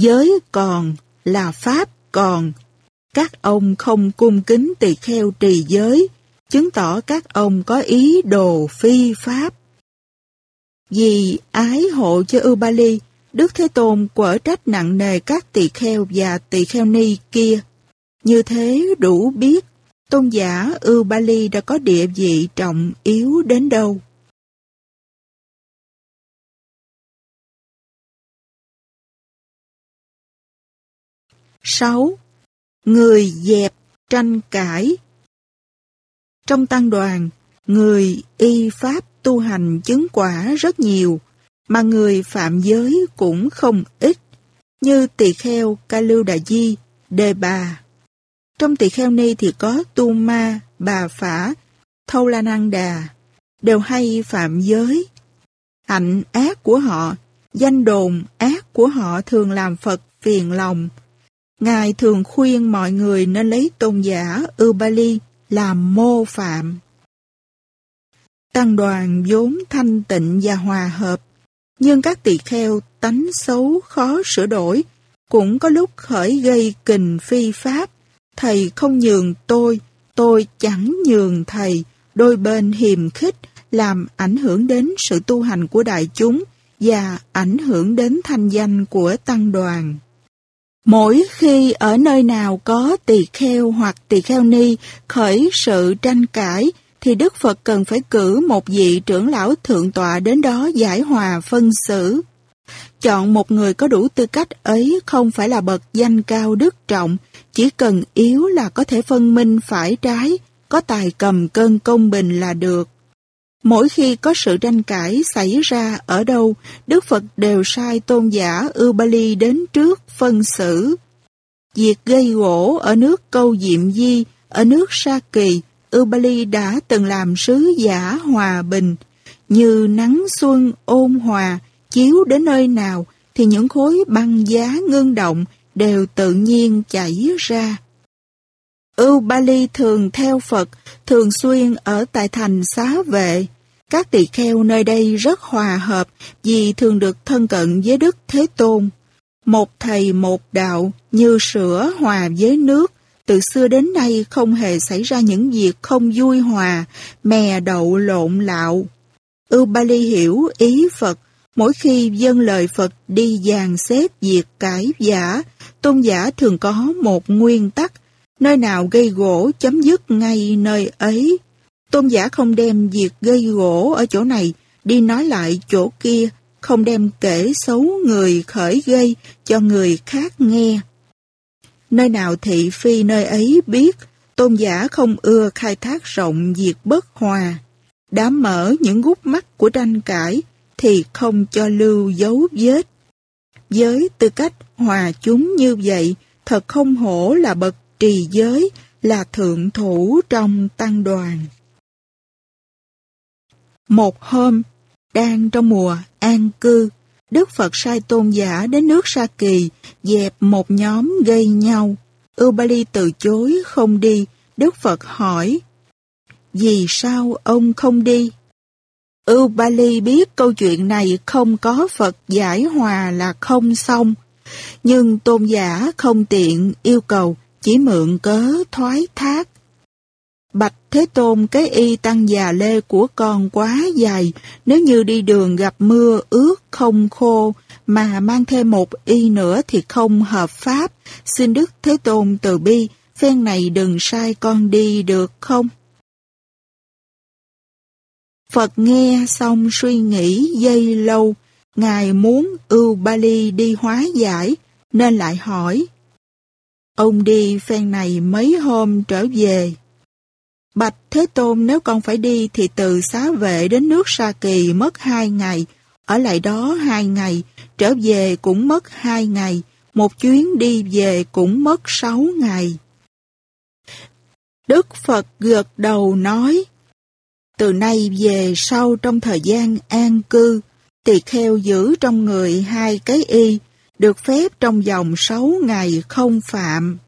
Giới còn là Pháp còn. Các ông không cung kính tỳ kheo trì giới, chứng tỏ các ông có ý đồ phi Pháp. Vì ái hộ cho Ubali, Đức Thế Tôn quở trách nặng nề các tỳ kheo và tỳ kheo ni kia. Như thế đủ biết tôn giả Ubali đã có địa vị trọng yếu đến đâu. 6. Người dẹp tranh cãi Trong tăng đoàn, người y pháp tu hành chứng quả rất nhiều, mà người phạm giới cũng không ít, như tỳ kheo Ca Lưu Đà Di, Đề Bà. Trong tỳ kheo ni thì có Tu Ma, Bà Phả, Thâu La Năng Đà, đều hay phạm giới. Hạnh ác của họ, danh đồn ác của họ thường làm Phật phiền lòng, Ngài thường khuyên mọi người nên lấy tôn giả Ubali làm mô phạm. Tăng đoàn vốn thanh tịnh và hòa hợp, nhưng các tỳ kheo tánh xấu khó sửa đổi, cũng có lúc khởi gây kình phi pháp. Thầy không nhường tôi, tôi chẳng nhường thầy, đôi bên hiềm khích làm ảnh hưởng đến sự tu hành của đại chúng và ảnh hưởng đến thanh danh của tăng đoàn. Mỗi khi ở nơi nào có tỳ kheo hoặc tỳ kheo ni khởi sự tranh cãi, thì Đức Phật cần phải cử một vị trưởng lão thượng tọa đến đó giải hòa phân xử. Chọn một người có đủ tư cách ấy không phải là bậc danh cao đức trọng, chỉ cần yếu là có thể phân minh phải trái, có tài cầm cân công bình là được. Mỗi khi có sự tranh cãi xảy ra ở đâu, Đức Phật đều sai tôn giả Ubali đến trước phân xử. Việc gây gỗ ở nước Câu Diệm Di, ở nước Sa Kỳ, Ubali đã từng làm sứ giả hòa bình. Như nắng xuân ôn hòa, chiếu đến nơi nào, thì những khối băng giá ngưng động đều tự nhiên chảy ra. Ưu Ba Ly thường theo Phật, thường xuyên ở tại thành xá vệ. Các tỳ kheo nơi đây rất hòa hợp vì thường được thân cận với Đức Thế Tôn. Một thầy một đạo như sữa hòa với nước, từ xưa đến nay không hề xảy ra những việc không vui hòa, mè đậu lộn lạo. Ưu Bali hiểu ý Phật, mỗi khi dân lời Phật đi dàn xếp việc cải giả, tôn giả thường có một nguyên tắc, nơi nào gây gỗ chấm dứt ngay nơi ấy. Tôn giả không đem việc gây gỗ ở chỗ này đi nói lại chỗ kia, không đem kể xấu người khởi gây cho người khác nghe. Nơi nào thị phi nơi ấy biết, tôn giả không ưa khai thác rộng việc bất hòa. Đã mở những gút mắt của tranh cãi thì không cho lưu dấu vết. Với tư cách hòa chúng như vậy, thật không hổ là bậc trì giới, là thượng thủ trong tăng đoàn. Một hôm, đang trong mùa an cư, Đức Phật sai tôn giả đến nước Sa Kỳ dẹp một nhóm gây nhau. Ubali từ chối không đi, Đức Phật hỏi, Vì sao ông không đi? Ubali biết câu chuyện này không có Phật giải hòa là không xong, nhưng tôn giả không tiện yêu cầu chỉ mượn cớ thoái thác. Bạch Thế Tôn cái y tăng già lê của con quá dài, nếu như đi đường gặp mưa ướt không khô, mà mang thêm một y nữa thì không hợp pháp. Xin Đức Thế Tôn từ bi, phen này đừng sai con đi được không? Phật nghe xong suy nghĩ dây lâu, Ngài muốn ưu Bali đi hóa giải, nên lại hỏi. Ông đi phen này mấy hôm trở về. Bạch Thế Tôn nếu con phải đi thì từ xá vệ đến nước Sa Kỳ mất hai ngày, ở lại đó hai ngày, trở về cũng mất hai ngày, một chuyến đi về cũng mất sáu ngày. Đức Phật gật đầu nói, từ nay về sau trong thời gian an cư, tỳ kheo giữ trong người hai cái y, được phép trong vòng sáu ngày không phạm.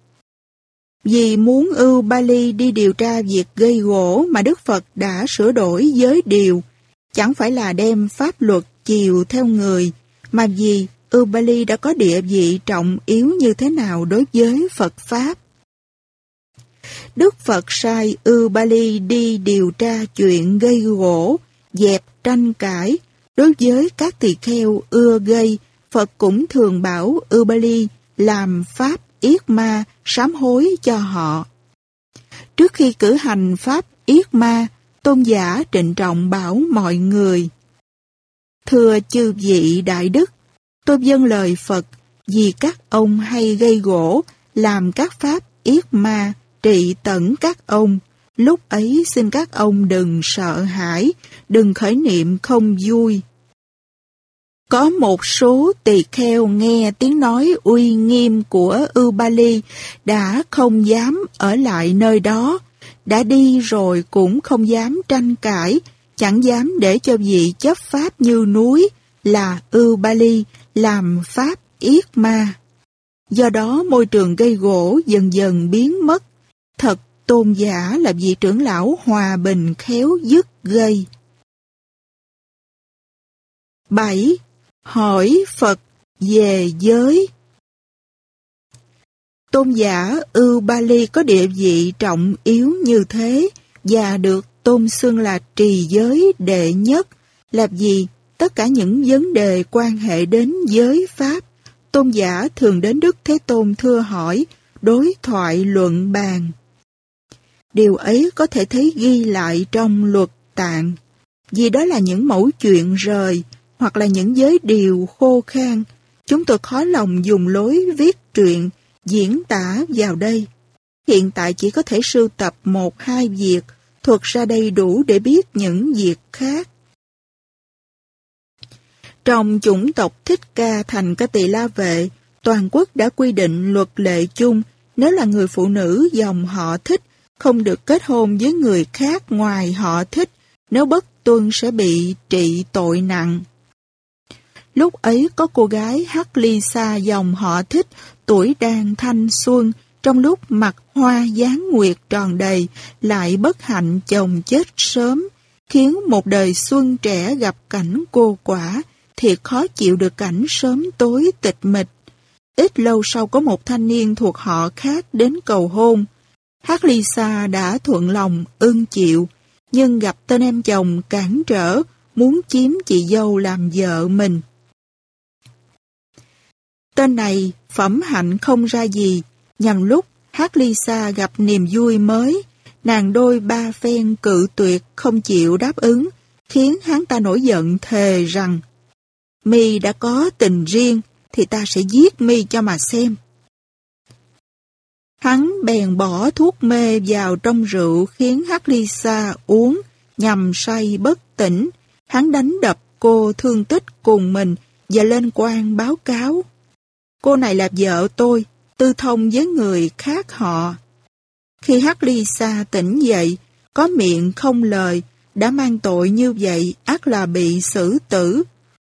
Vì muốn ưu Bali đi điều tra việc gây gỗ mà Đức Phật đã sửa đổi giới điều, chẳng phải là đem pháp luật chiều theo người, mà vì ưu Bali đã có địa vị trọng yếu như thế nào đối với Phật Pháp. Đức Phật sai ưu Bali đi điều tra chuyện gây gỗ, dẹp tranh cãi. Đối với các tỳ kheo ưa gây, Phật cũng thường bảo Ubali làm pháp yết ma sám hối cho họ. Trước khi cử hành pháp yết ma, tôn giả trịnh trọng bảo mọi người. Thưa chư vị đại đức, tôi dâng lời Phật vì các ông hay gây gỗ, làm các pháp yết ma, trị tận các ông. Lúc ấy xin các ông đừng sợ hãi, đừng khởi niệm không vui. Có một số tỳ kheo nghe tiếng nói uy nghiêm của Ubali đã không dám ở lại nơi đó, đã đi rồi cũng không dám tranh cãi, chẳng dám để cho vị chấp pháp như núi là Ubali làm pháp yết ma. Do đó môi trường gây gỗ dần dần biến mất. Thật tôn giả là vị trưởng lão hòa bình khéo dứt gây. 7. Hỏi Phật về giới. Tôn giả Ưu Ba Ly có địa vị trọng yếu như thế và được tôn xưng là trì giới đệ nhất, là gì tất cả những vấn đề quan hệ đến giới Pháp, tôn giả thường đến Đức Thế Tôn thưa hỏi, đối thoại luận bàn. Điều ấy có thể thấy ghi lại trong luật tạng, vì đó là những mẫu chuyện rời, hoặc là những giới điều khô khan, chúng tôi khó lòng dùng lối viết truyện, diễn tả vào đây. Hiện tại chỉ có thể sưu tập một hai việc, thuật ra đây đủ để biết những việc khác. Trong chủng tộc Thích Ca thành ca tỳ la vệ, toàn quốc đã quy định luật lệ chung nếu là người phụ nữ dòng họ thích không được kết hôn với người khác ngoài họ thích, nếu bất tuân sẽ bị trị tội nặng. Lúc ấy có cô gái hát ly xa dòng họ thích, tuổi đang thanh xuân, trong lúc mặt hoa dáng nguyệt tròn đầy, lại bất hạnh chồng chết sớm, khiến một đời xuân trẻ gặp cảnh cô quả, thì khó chịu được cảnh sớm tối tịch mịch. Ít lâu sau có một thanh niên thuộc họ khác đến cầu hôn. Hát ly xa đã thuận lòng, ưng chịu, nhưng gặp tên em chồng cản trở, muốn chiếm chị dâu làm vợ mình. Tên này phẩm hạnh không ra gì, nhằm lúc hát Lisa gặp niềm vui mới, Nàng đôi ba phen cự tuyệt không chịu đáp ứng, khiến hắn ta nổi giận thề rằng mi đã có tình riêng thì ta sẽ giết mi cho mà xem. Hắn bèn bỏ thuốc mê vào trong rượu khiến hát Lisa uống nhằm say bất tỉnh. Hắn đánh đập cô thương tích cùng mình và lên quan báo cáo. Cô này là vợ tôi, tư thông với người khác họ. Khi hát Ly xa tỉnh dậy, có miệng không lời, đã mang tội như vậy ác là bị xử tử.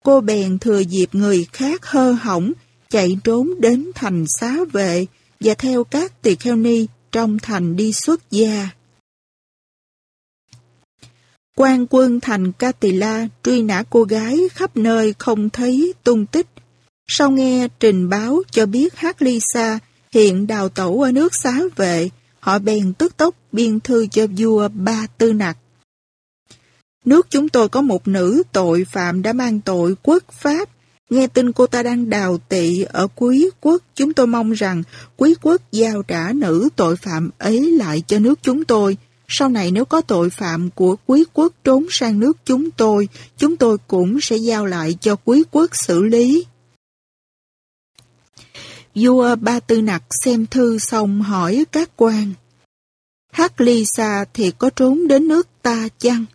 Cô bèn thừa dịp người khác hơ hỏng, chạy trốn đến thành xá vệ và theo các tỳ kheo ni trong thành đi xuất gia. quan quân thành Katila truy nã cô gái khắp nơi không thấy tung tích. Sau nghe trình báo cho biết Hát Ly Sa hiện đào tẩu ở nước xá vệ, họ bèn tức tốc biên thư cho vua Ba Tư Nặc. Nước chúng tôi có một nữ tội phạm đã mang tội quốc pháp. Nghe tin cô ta đang đào tị ở quý quốc, chúng tôi mong rằng quý quốc giao trả nữ tội phạm ấy lại cho nước chúng tôi. Sau này nếu có tội phạm của quý quốc trốn sang nước chúng tôi, chúng tôi cũng sẽ giao lại cho quý quốc xử lý. Vua Ba Tư Nặc xem thư xong hỏi các quan. Hắc Ly Sa thì có trốn đến nước ta chăng?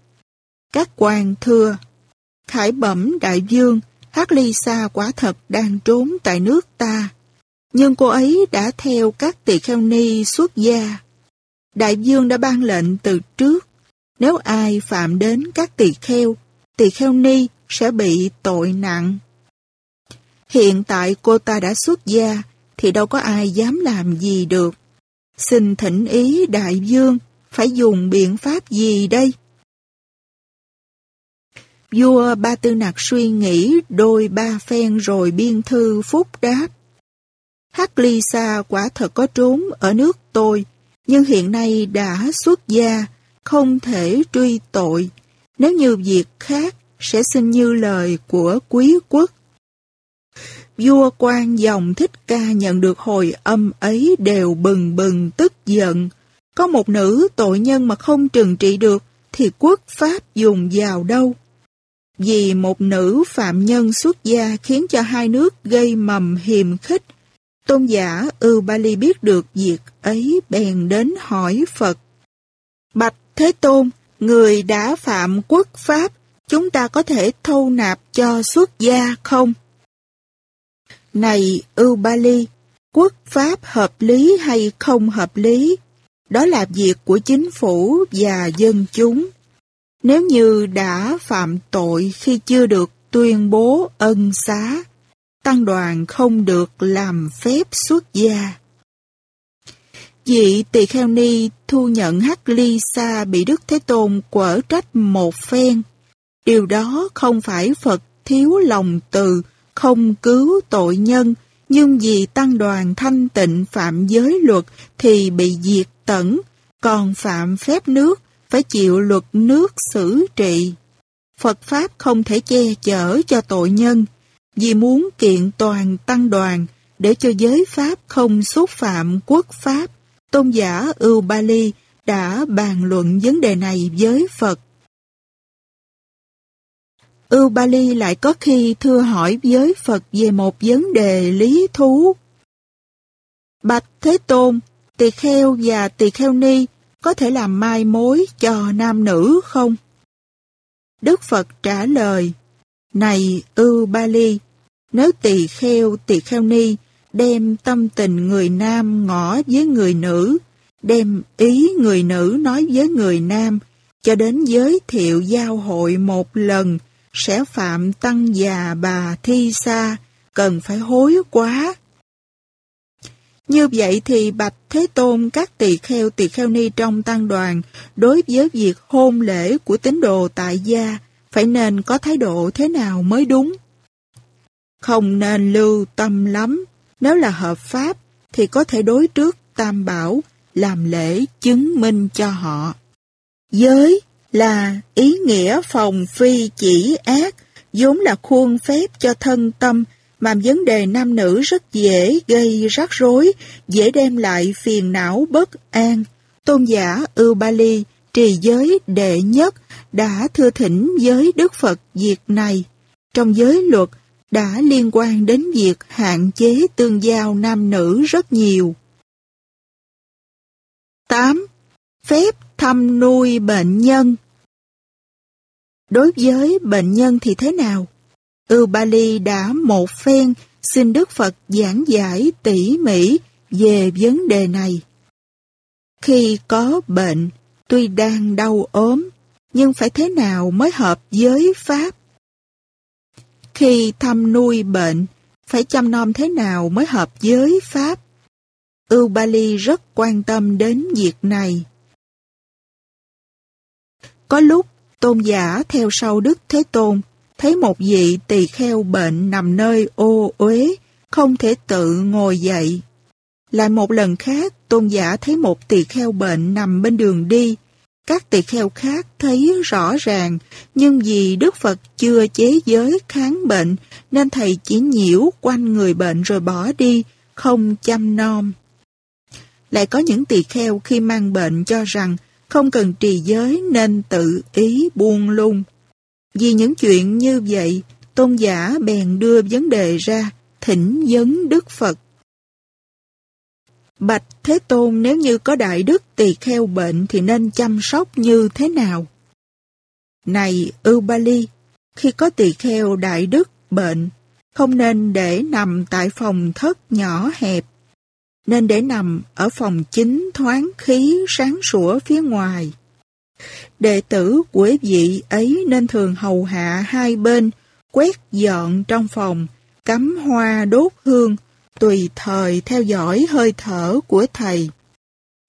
Các quan thưa, Khải bẩm đại dương, Hắc Ly Sa quả thật đang trốn tại nước ta, nhưng cô ấy đã theo các tỳ kheo ni xuất gia. Đại dương đã ban lệnh từ trước, nếu ai phạm đến các tỳ kheo, tỳ kheo ni sẽ bị tội nặng. Hiện tại cô ta đã xuất gia, thì đâu có ai dám làm gì được. Xin thỉnh ý đại dương, phải dùng biện pháp gì đây? Vua Ba Tư Nặc suy nghĩ đôi ba phen rồi biên thư phúc đáp. Hắc Ly Sa quả thật có trốn ở nước tôi, nhưng hiện nay đã xuất gia, không thể truy tội. Nếu như việc khác, sẽ xin như lời của quý quốc. Vua quan dòng thích ca nhận được hồi âm ấy đều bừng bừng tức giận. Có một nữ tội nhân mà không trừng trị được, thì quốc pháp dùng vào đâu? Vì một nữ phạm nhân xuất gia khiến cho hai nước gây mầm hiềm khích, tôn giả Ưu ly biết được việc ấy bèn đến hỏi Phật. Bạch Thế Tôn, người đã phạm quốc pháp, chúng ta có thể thâu nạp cho xuất gia không? Này Ưu ba ly quốc pháp hợp lý hay không hợp lý? Đó là việc của chính phủ và dân chúng. Nếu như đã phạm tội khi chưa được tuyên bố ân xá, tăng đoàn không được làm phép xuất gia. Vị tỳ kheo ni thu nhận hắc ly sa bị Đức Thế Tôn quở trách một phen. Điều đó không phải Phật thiếu lòng từ, không cứu tội nhân, nhưng vì tăng đoàn thanh tịnh phạm giới luật thì bị diệt tẩn, còn phạm phép nước phải chịu luật nước xử trị. Phật Pháp không thể che chở cho tội nhân, vì muốn kiện toàn tăng đoàn để cho giới Pháp không xúc phạm quốc Pháp. Tôn giả Ưu Bali đã bàn luận vấn đề này với Phật. Ưu Bali lại có khi thưa hỏi với Phật về một vấn đề lý thú. Bạch Thế Tôn, tỳ kheo và tỳ kheo ni có thể làm mai mối cho nam nữ không? Đức Phật trả lời, Này ưu ba ly, nếu tỳ kheo tỳ kheo ni đem tâm tình người nam ngỏ với người nữ, đem ý người nữ nói với người nam, cho đến giới thiệu giao hội một lần, sẽ phạm tăng già bà thi xa, cần phải hối quá. Như vậy thì Bạch Thế Tôn các tỳ kheo tỳ kheo ni trong tăng đoàn đối với việc hôn lễ của tín đồ tại gia phải nên có thái độ thế nào mới đúng? Không nên lưu tâm lắm, nếu là hợp pháp thì có thể đối trước tam bảo làm lễ chứng minh cho họ. Giới là ý nghĩa phòng phi chỉ ác, vốn là khuôn phép cho thân tâm mà vấn đề nam nữ rất dễ gây rắc rối, dễ đem lại phiền não bất an. tôn giả Ưu Ba Ly, trì giới đệ nhất, đã thưa thỉnh giới Đức Phật việc này. Trong giới luật đã liên quan đến việc hạn chế tương giao nam nữ rất nhiều. 8. Phép thăm nuôi bệnh nhân Đối với bệnh nhân thì thế nào? Ưu Ba đã một phen xin Đức Phật giảng giải tỉ mỉ về vấn đề này. Khi có bệnh, tuy đang đau ốm, nhưng phải thế nào mới hợp với Pháp? Khi thăm nuôi bệnh, phải chăm nom thế nào mới hợp với Pháp? Ưu Ba rất quan tâm đến việc này. Có lúc, tôn giả theo sau Đức Thế Tôn, thấy một vị tỳ kheo bệnh nằm nơi ô uế, không thể tự ngồi dậy. Lại một lần khác, tôn giả thấy một tỳ kheo bệnh nằm bên đường đi. Các tỳ kheo khác thấy rõ ràng, nhưng vì Đức Phật chưa chế giới kháng bệnh, nên thầy chỉ nhiễu quanh người bệnh rồi bỏ đi, không chăm nom. Lại có những tỳ kheo khi mang bệnh cho rằng không cần trì giới nên tự ý buông lung. Vì những chuyện như vậy, tôn giả bèn đưa vấn đề ra, thỉnh vấn Đức Phật. Bạch Thế Tôn nếu như có đại đức tỳ kheo bệnh thì nên chăm sóc như thế nào? Này Ưu Ba Ly, khi có tỳ kheo đại đức bệnh, không nên để nằm tại phòng thất nhỏ hẹp, nên để nằm ở phòng chính thoáng khí sáng sủa phía ngoài. Đệ tử của vị ấy nên thường hầu hạ hai bên, quét dọn trong phòng, cắm hoa đốt hương, tùy thời theo dõi hơi thở của thầy.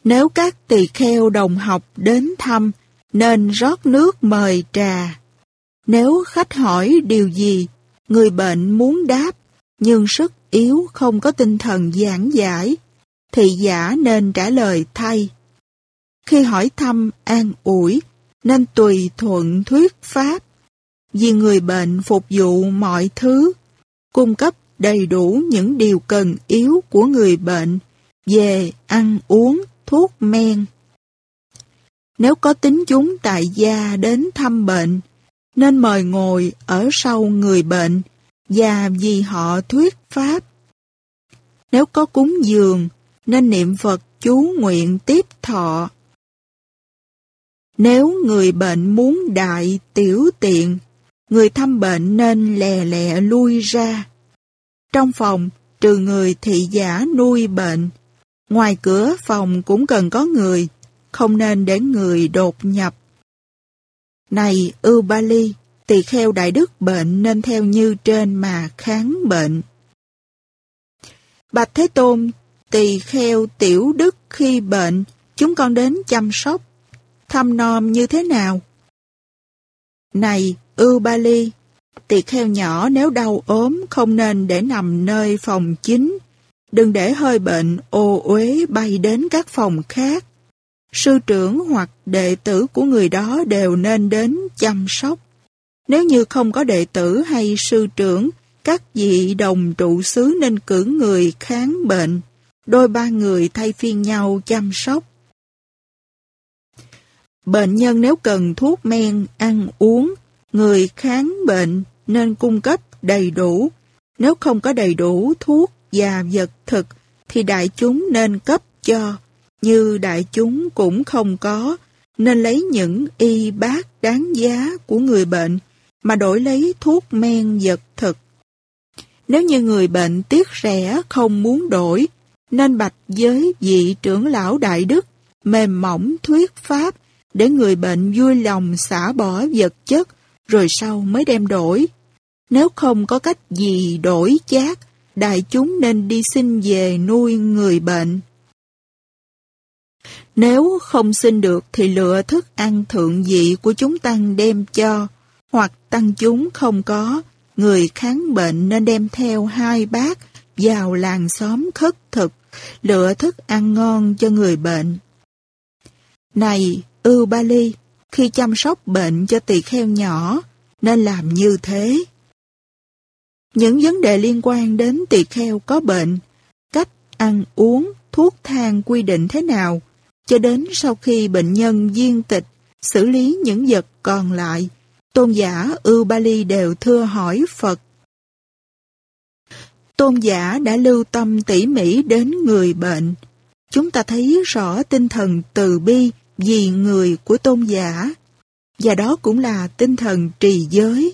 Nếu các tỳ kheo đồng học đến thăm, nên rót nước mời trà. Nếu khách hỏi điều gì, người bệnh muốn đáp, nhưng sức yếu không có tinh thần giảng giải, thì giả nên trả lời thay. Khi hỏi thăm an ủi, nên tùy thuận thuyết pháp, vì người bệnh phục vụ mọi thứ, cung cấp đầy đủ những điều cần yếu của người bệnh về ăn uống, thuốc men. Nếu có tính chúng tại gia đến thăm bệnh, nên mời ngồi ở sau người bệnh và vì họ thuyết pháp. Nếu có cúng dường, nên niệm Phật chú nguyện tiếp thọ. Nếu người bệnh muốn đại tiểu tiện, người thăm bệnh nên lè lẹ lui ra. Trong phòng, trừ người thị giả nuôi bệnh, ngoài cửa phòng cũng cần có người, không nên để người đột nhập. Này Ưu Ba Ly, tỳ kheo đại đức bệnh nên theo như trên mà kháng bệnh. Bạch Thế Tôn, tỳ kheo tiểu đức khi bệnh, chúng con đến chăm sóc, thăm nom như thế nào? Này, Ưu Ba Ly, tỳ kheo nhỏ nếu đau ốm không nên để nằm nơi phòng chính, đừng để hơi bệnh ô uế bay đến các phòng khác. Sư trưởng hoặc đệ tử của người đó đều nên đến chăm sóc. Nếu như không có đệ tử hay sư trưởng, các vị đồng trụ xứ nên cử người kháng bệnh, đôi ba người thay phiên nhau chăm sóc. Bệnh nhân nếu cần thuốc men, ăn uống, người kháng bệnh nên cung cấp đầy đủ. Nếu không có đầy đủ thuốc và vật thực thì đại chúng nên cấp cho, như đại chúng cũng không có, nên lấy những y bác đáng giá của người bệnh mà đổi lấy thuốc men vật thực. Nếu như người bệnh tiếc rẻ không muốn đổi, nên bạch với vị trưởng lão đại đức, mềm mỏng thuyết pháp để người bệnh vui lòng xả bỏ vật chất rồi sau mới đem đổi. Nếu không có cách gì đổi chát đại chúng nên đi xin về nuôi người bệnh. Nếu không xin được thì lựa thức ăn thượng vị của chúng tăng đem cho, hoặc tăng chúng không có, người kháng bệnh nên đem theo hai bát vào làng xóm khất thực, lựa thức ăn ngon cho người bệnh. Này, Ưu Ba Ly, khi chăm sóc bệnh cho tỳ kheo nhỏ, nên làm như thế. Những vấn đề liên quan đến tỳ kheo có bệnh, cách ăn uống, thuốc thang quy định thế nào, cho đến sau khi bệnh nhân viên tịch xử lý những vật còn lại, tôn giả Ưu Bali đều thưa hỏi Phật. Tôn giả đã lưu tâm tỉ mỉ đến người bệnh. Chúng ta thấy rõ tinh thần từ bi vì người của tôn giả, và đó cũng là tinh thần trì giới.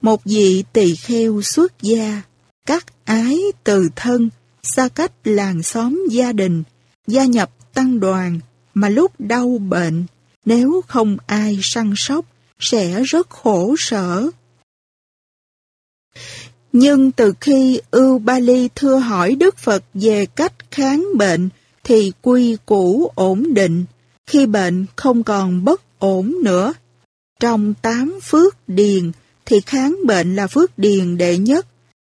Một vị tỳ kheo xuất gia, cắt ái từ thân, xa cách làng xóm gia đình, gia nhập tăng đoàn, mà lúc đau bệnh, nếu không ai săn sóc, sẽ rất khổ sở. Nhưng từ khi Ưu Ba Ly thưa hỏi Đức Phật về cách kháng bệnh, thì quy củ ổn định, khi bệnh không còn bất ổn nữa. Trong tám phước điền, thì kháng bệnh là phước điền đệ nhất.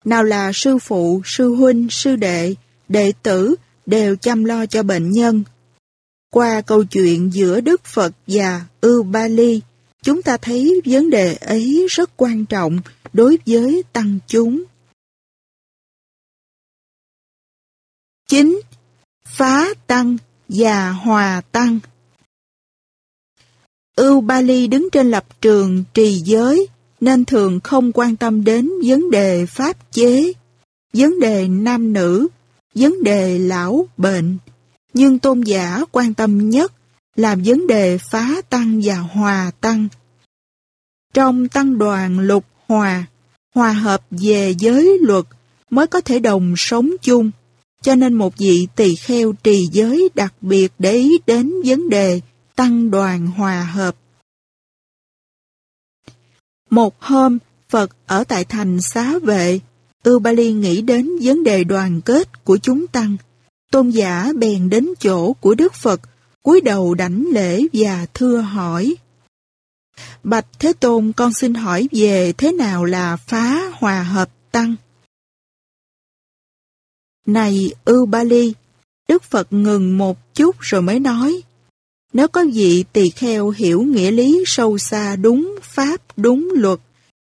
Nào là sư phụ, sư huynh, sư đệ, đệ tử đều chăm lo cho bệnh nhân. Qua câu chuyện giữa Đức Phật và Ưu Ba Ly, chúng ta thấy vấn đề ấy rất quan trọng đối với tăng chúng. 9. Phá tăng và hòa tăng Ưu Ba Ly đứng trên lập trường trì giới, nên thường không quan tâm đến vấn đề pháp chế, vấn đề nam nữ, vấn đề lão bệnh. Nhưng tôn giả quan tâm nhất là vấn đề phá tăng và hòa tăng. Trong tăng đoàn lục hòa, hòa hợp về giới luật mới có thể đồng sống chung. Cho nên một vị tỳ kheo trì giới đặc biệt để ý đến vấn đề tăng đoàn hòa hợp. Một hôm, Phật ở tại thành xá vệ, Ưu Ba Ly nghĩ đến vấn đề đoàn kết của chúng tăng. Tôn giả bèn đến chỗ của Đức Phật, cúi đầu đảnh lễ và thưa hỏi. Bạch Thế Tôn con xin hỏi về thế nào là phá hòa hợp tăng? Này Ưu Ba Ly, Đức Phật ngừng một chút rồi mới nói. Nếu có vị tỳ kheo hiểu nghĩa lý sâu xa đúng pháp đúng luật,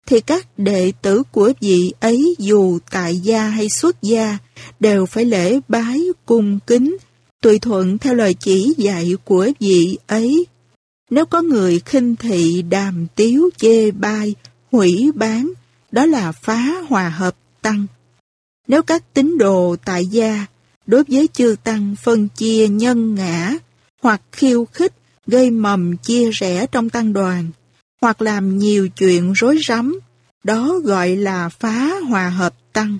thì các đệ tử của vị ấy dù tại gia hay xuất gia đều phải lễ bái cung kính, tùy thuận theo lời chỉ dạy của vị ấy. Nếu có người khinh thị đàm tiếu chê bai, hủy bán, đó là phá hòa hợp tăng. Nếu các tín đồ tại gia đối với chư tăng phân chia nhân ngã hoặc khiêu khích gây mầm chia rẽ trong tăng đoàn hoặc làm nhiều chuyện rối rắm đó gọi là phá hòa hợp tăng.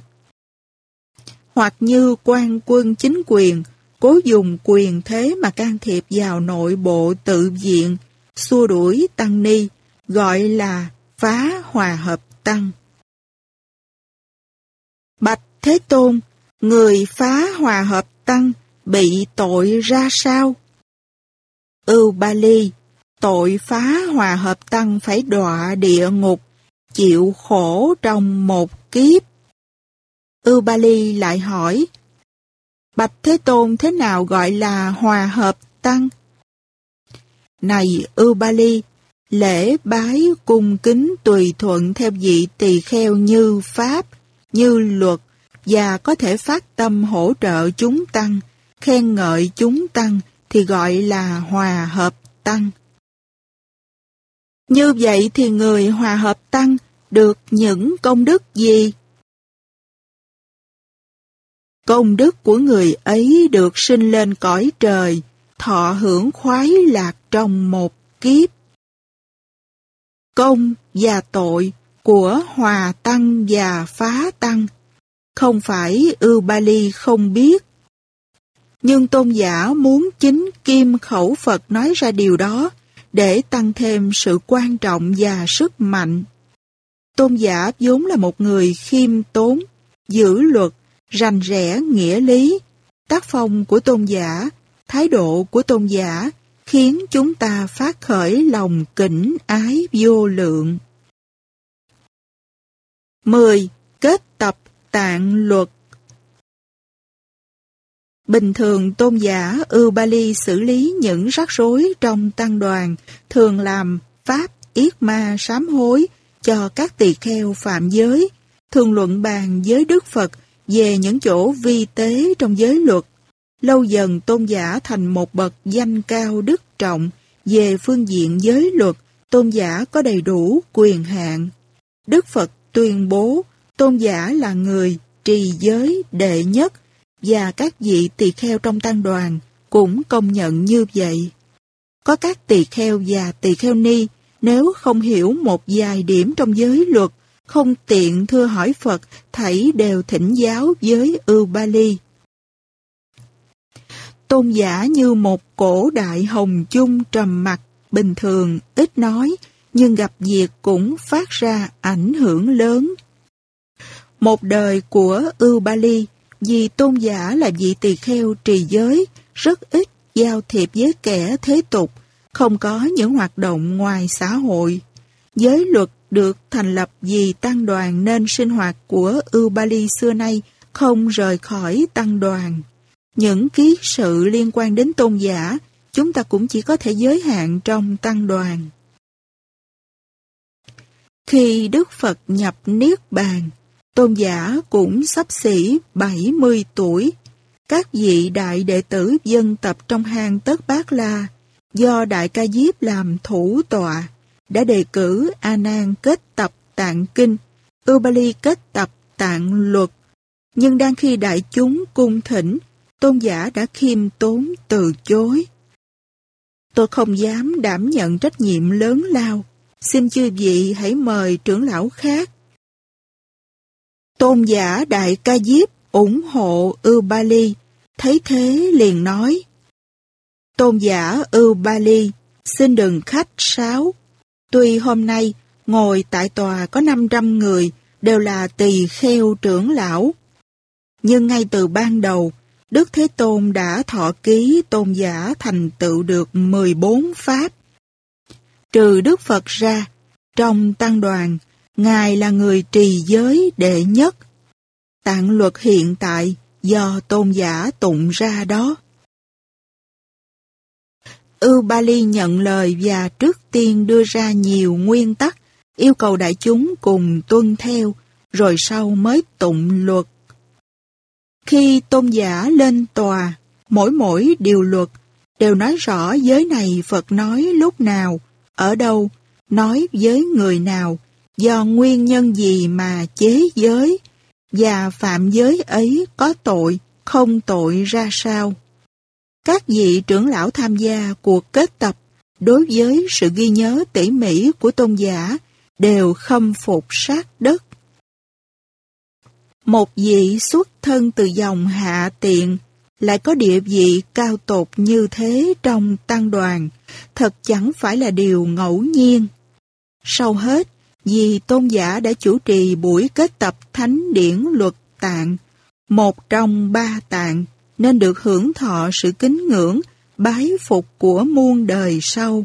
Hoặc như quan quân chính quyền cố dùng quyền thế mà can thiệp vào nội bộ tự viện xua đuổi tăng ni gọi là phá hòa hợp tăng. Bạch Thế Tôn, người phá hòa hợp tăng bị tội ra sao? Ưu Ba Ly, tội phá hòa hợp tăng phải đọa địa ngục, chịu khổ trong một kiếp. Ưu Ba Ly lại hỏi, Bạch Thế Tôn thế nào gọi là hòa hợp tăng? Này Ưu Ba Ly, lễ bái cung kính tùy thuận theo vị tỳ kheo như pháp, như luật, và có thể phát tâm hỗ trợ chúng tăng, khen ngợi chúng tăng thì gọi là hòa hợp tăng. Như vậy thì người hòa hợp tăng được những công đức gì? Công đức của người ấy được sinh lên cõi trời, thọ hưởng khoái lạc trong một kiếp. Công và tội của hòa tăng và phá tăng không phải ưu ba ly không biết. Nhưng tôn giả muốn chính kim khẩu Phật nói ra điều đó để tăng thêm sự quan trọng và sức mạnh. Tôn giả vốn là một người khiêm tốn, giữ luật, rành rẽ nghĩa lý. Tác phong của tôn giả, thái độ của tôn giả khiến chúng ta phát khởi lòng kính ái vô lượng. 10. Kết tập tạng luật Bình thường tôn giả Ưu Ba Ly xử lý những rắc rối trong tăng đoàn, thường làm pháp yết ma sám hối cho các tỳ kheo phạm giới, thường luận bàn với Đức Phật về những chỗ vi tế trong giới luật. Lâu dần tôn giả thành một bậc danh cao đức trọng, về phương diện giới luật, tôn giả có đầy đủ quyền hạn. Đức Phật tuyên bố tôn giả là người trì giới đệ nhất và các vị tỳ kheo trong tăng đoàn cũng công nhận như vậy. Có các tỳ kheo và tỳ kheo ni nếu không hiểu một vài điểm trong giới luật, không tiện thưa hỏi Phật, thảy đều thỉnh giáo với Ưu Bali. Tôn giả như một cổ đại hồng chung trầm mặt, bình thường, ít nói, nhưng gặp việc cũng phát ra ảnh hưởng lớn. Một đời của Ưu Bali, vì tôn giả là vị tỳ kheo trì giới, rất ít giao thiệp với kẻ thế tục, không có những hoạt động ngoài xã hội. Giới luật được thành lập vì tăng đoàn nên sinh hoạt của Ưu Bali xưa nay không rời khỏi tăng đoàn. Những ký sự liên quan đến tôn giả, chúng ta cũng chỉ có thể giới hạn trong tăng đoàn. Khi Đức Phật nhập Niết Bàn, tôn giả cũng sắp xỉ 70 tuổi. Các vị đại đệ tử dân tập trong hang Tất Bát La do Đại Ca Diếp làm thủ tọa, đã đề cử A Nan kết tập tạng kinh, Ubali kết tập tạng luật. Nhưng đang khi đại chúng cung thỉnh, tôn giả đã khiêm tốn từ chối. Tôi không dám đảm nhận trách nhiệm lớn lao, xin chư vị hãy mời trưởng lão khác. Tôn giả Đại Ca Diếp ủng hộ Ubali, thấy thế liền nói, Tôn giả Ưu Ba Ly, xin đừng khách sáo. Tuy hôm nay ngồi tại tòa có 500 người đều là tỳ kheo trưởng lão. Nhưng ngay từ ban đầu, Đức Thế Tôn đã thọ ký tôn giả thành tựu được 14 pháp. Trừ Đức Phật ra, trong tăng đoàn, Ngài là người trì giới đệ nhất. Tạng luật hiện tại do tôn giả tụng ra đó. Ưu Bali nhận lời và trước tiên đưa ra nhiều nguyên tắc, yêu cầu đại chúng cùng tuân theo, rồi sau mới tụng luật. Khi tôn giả lên tòa, mỗi mỗi điều luật đều nói rõ giới này Phật nói lúc nào, ở đâu, nói với người nào, do nguyên nhân gì mà chế giới, và phạm giới ấy có tội, không tội ra sao. Các vị trưởng lão tham gia cuộc kết tập đối với sự ghi nhớ tỉ mỉ của tôn giả đều khâm phục sát đất. Một vị xuất thân từ dòng hạ tiện lại có địa vị cao tột như thế trong tăng đoàn, thật chẳng phải là điều ngẫu nhiên. Sau hết, vì tôn giả đã chủ trì buổi kết tập thánh điển luật tạng, một trong ba tạng nên được hưởng thọ sự kính ngưỡng, bái phục của muôn đời sau,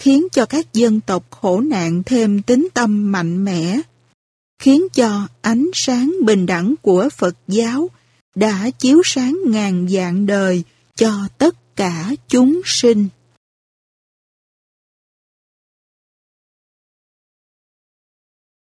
khiến cho các dân tộc khổ nạn thêm tính tâm mạnh mẽ, khiến cho ánh sáng bình đẳng của Phật giáo đã chiếu sáng ngàn dạng đời cho tất cả chúng sinh.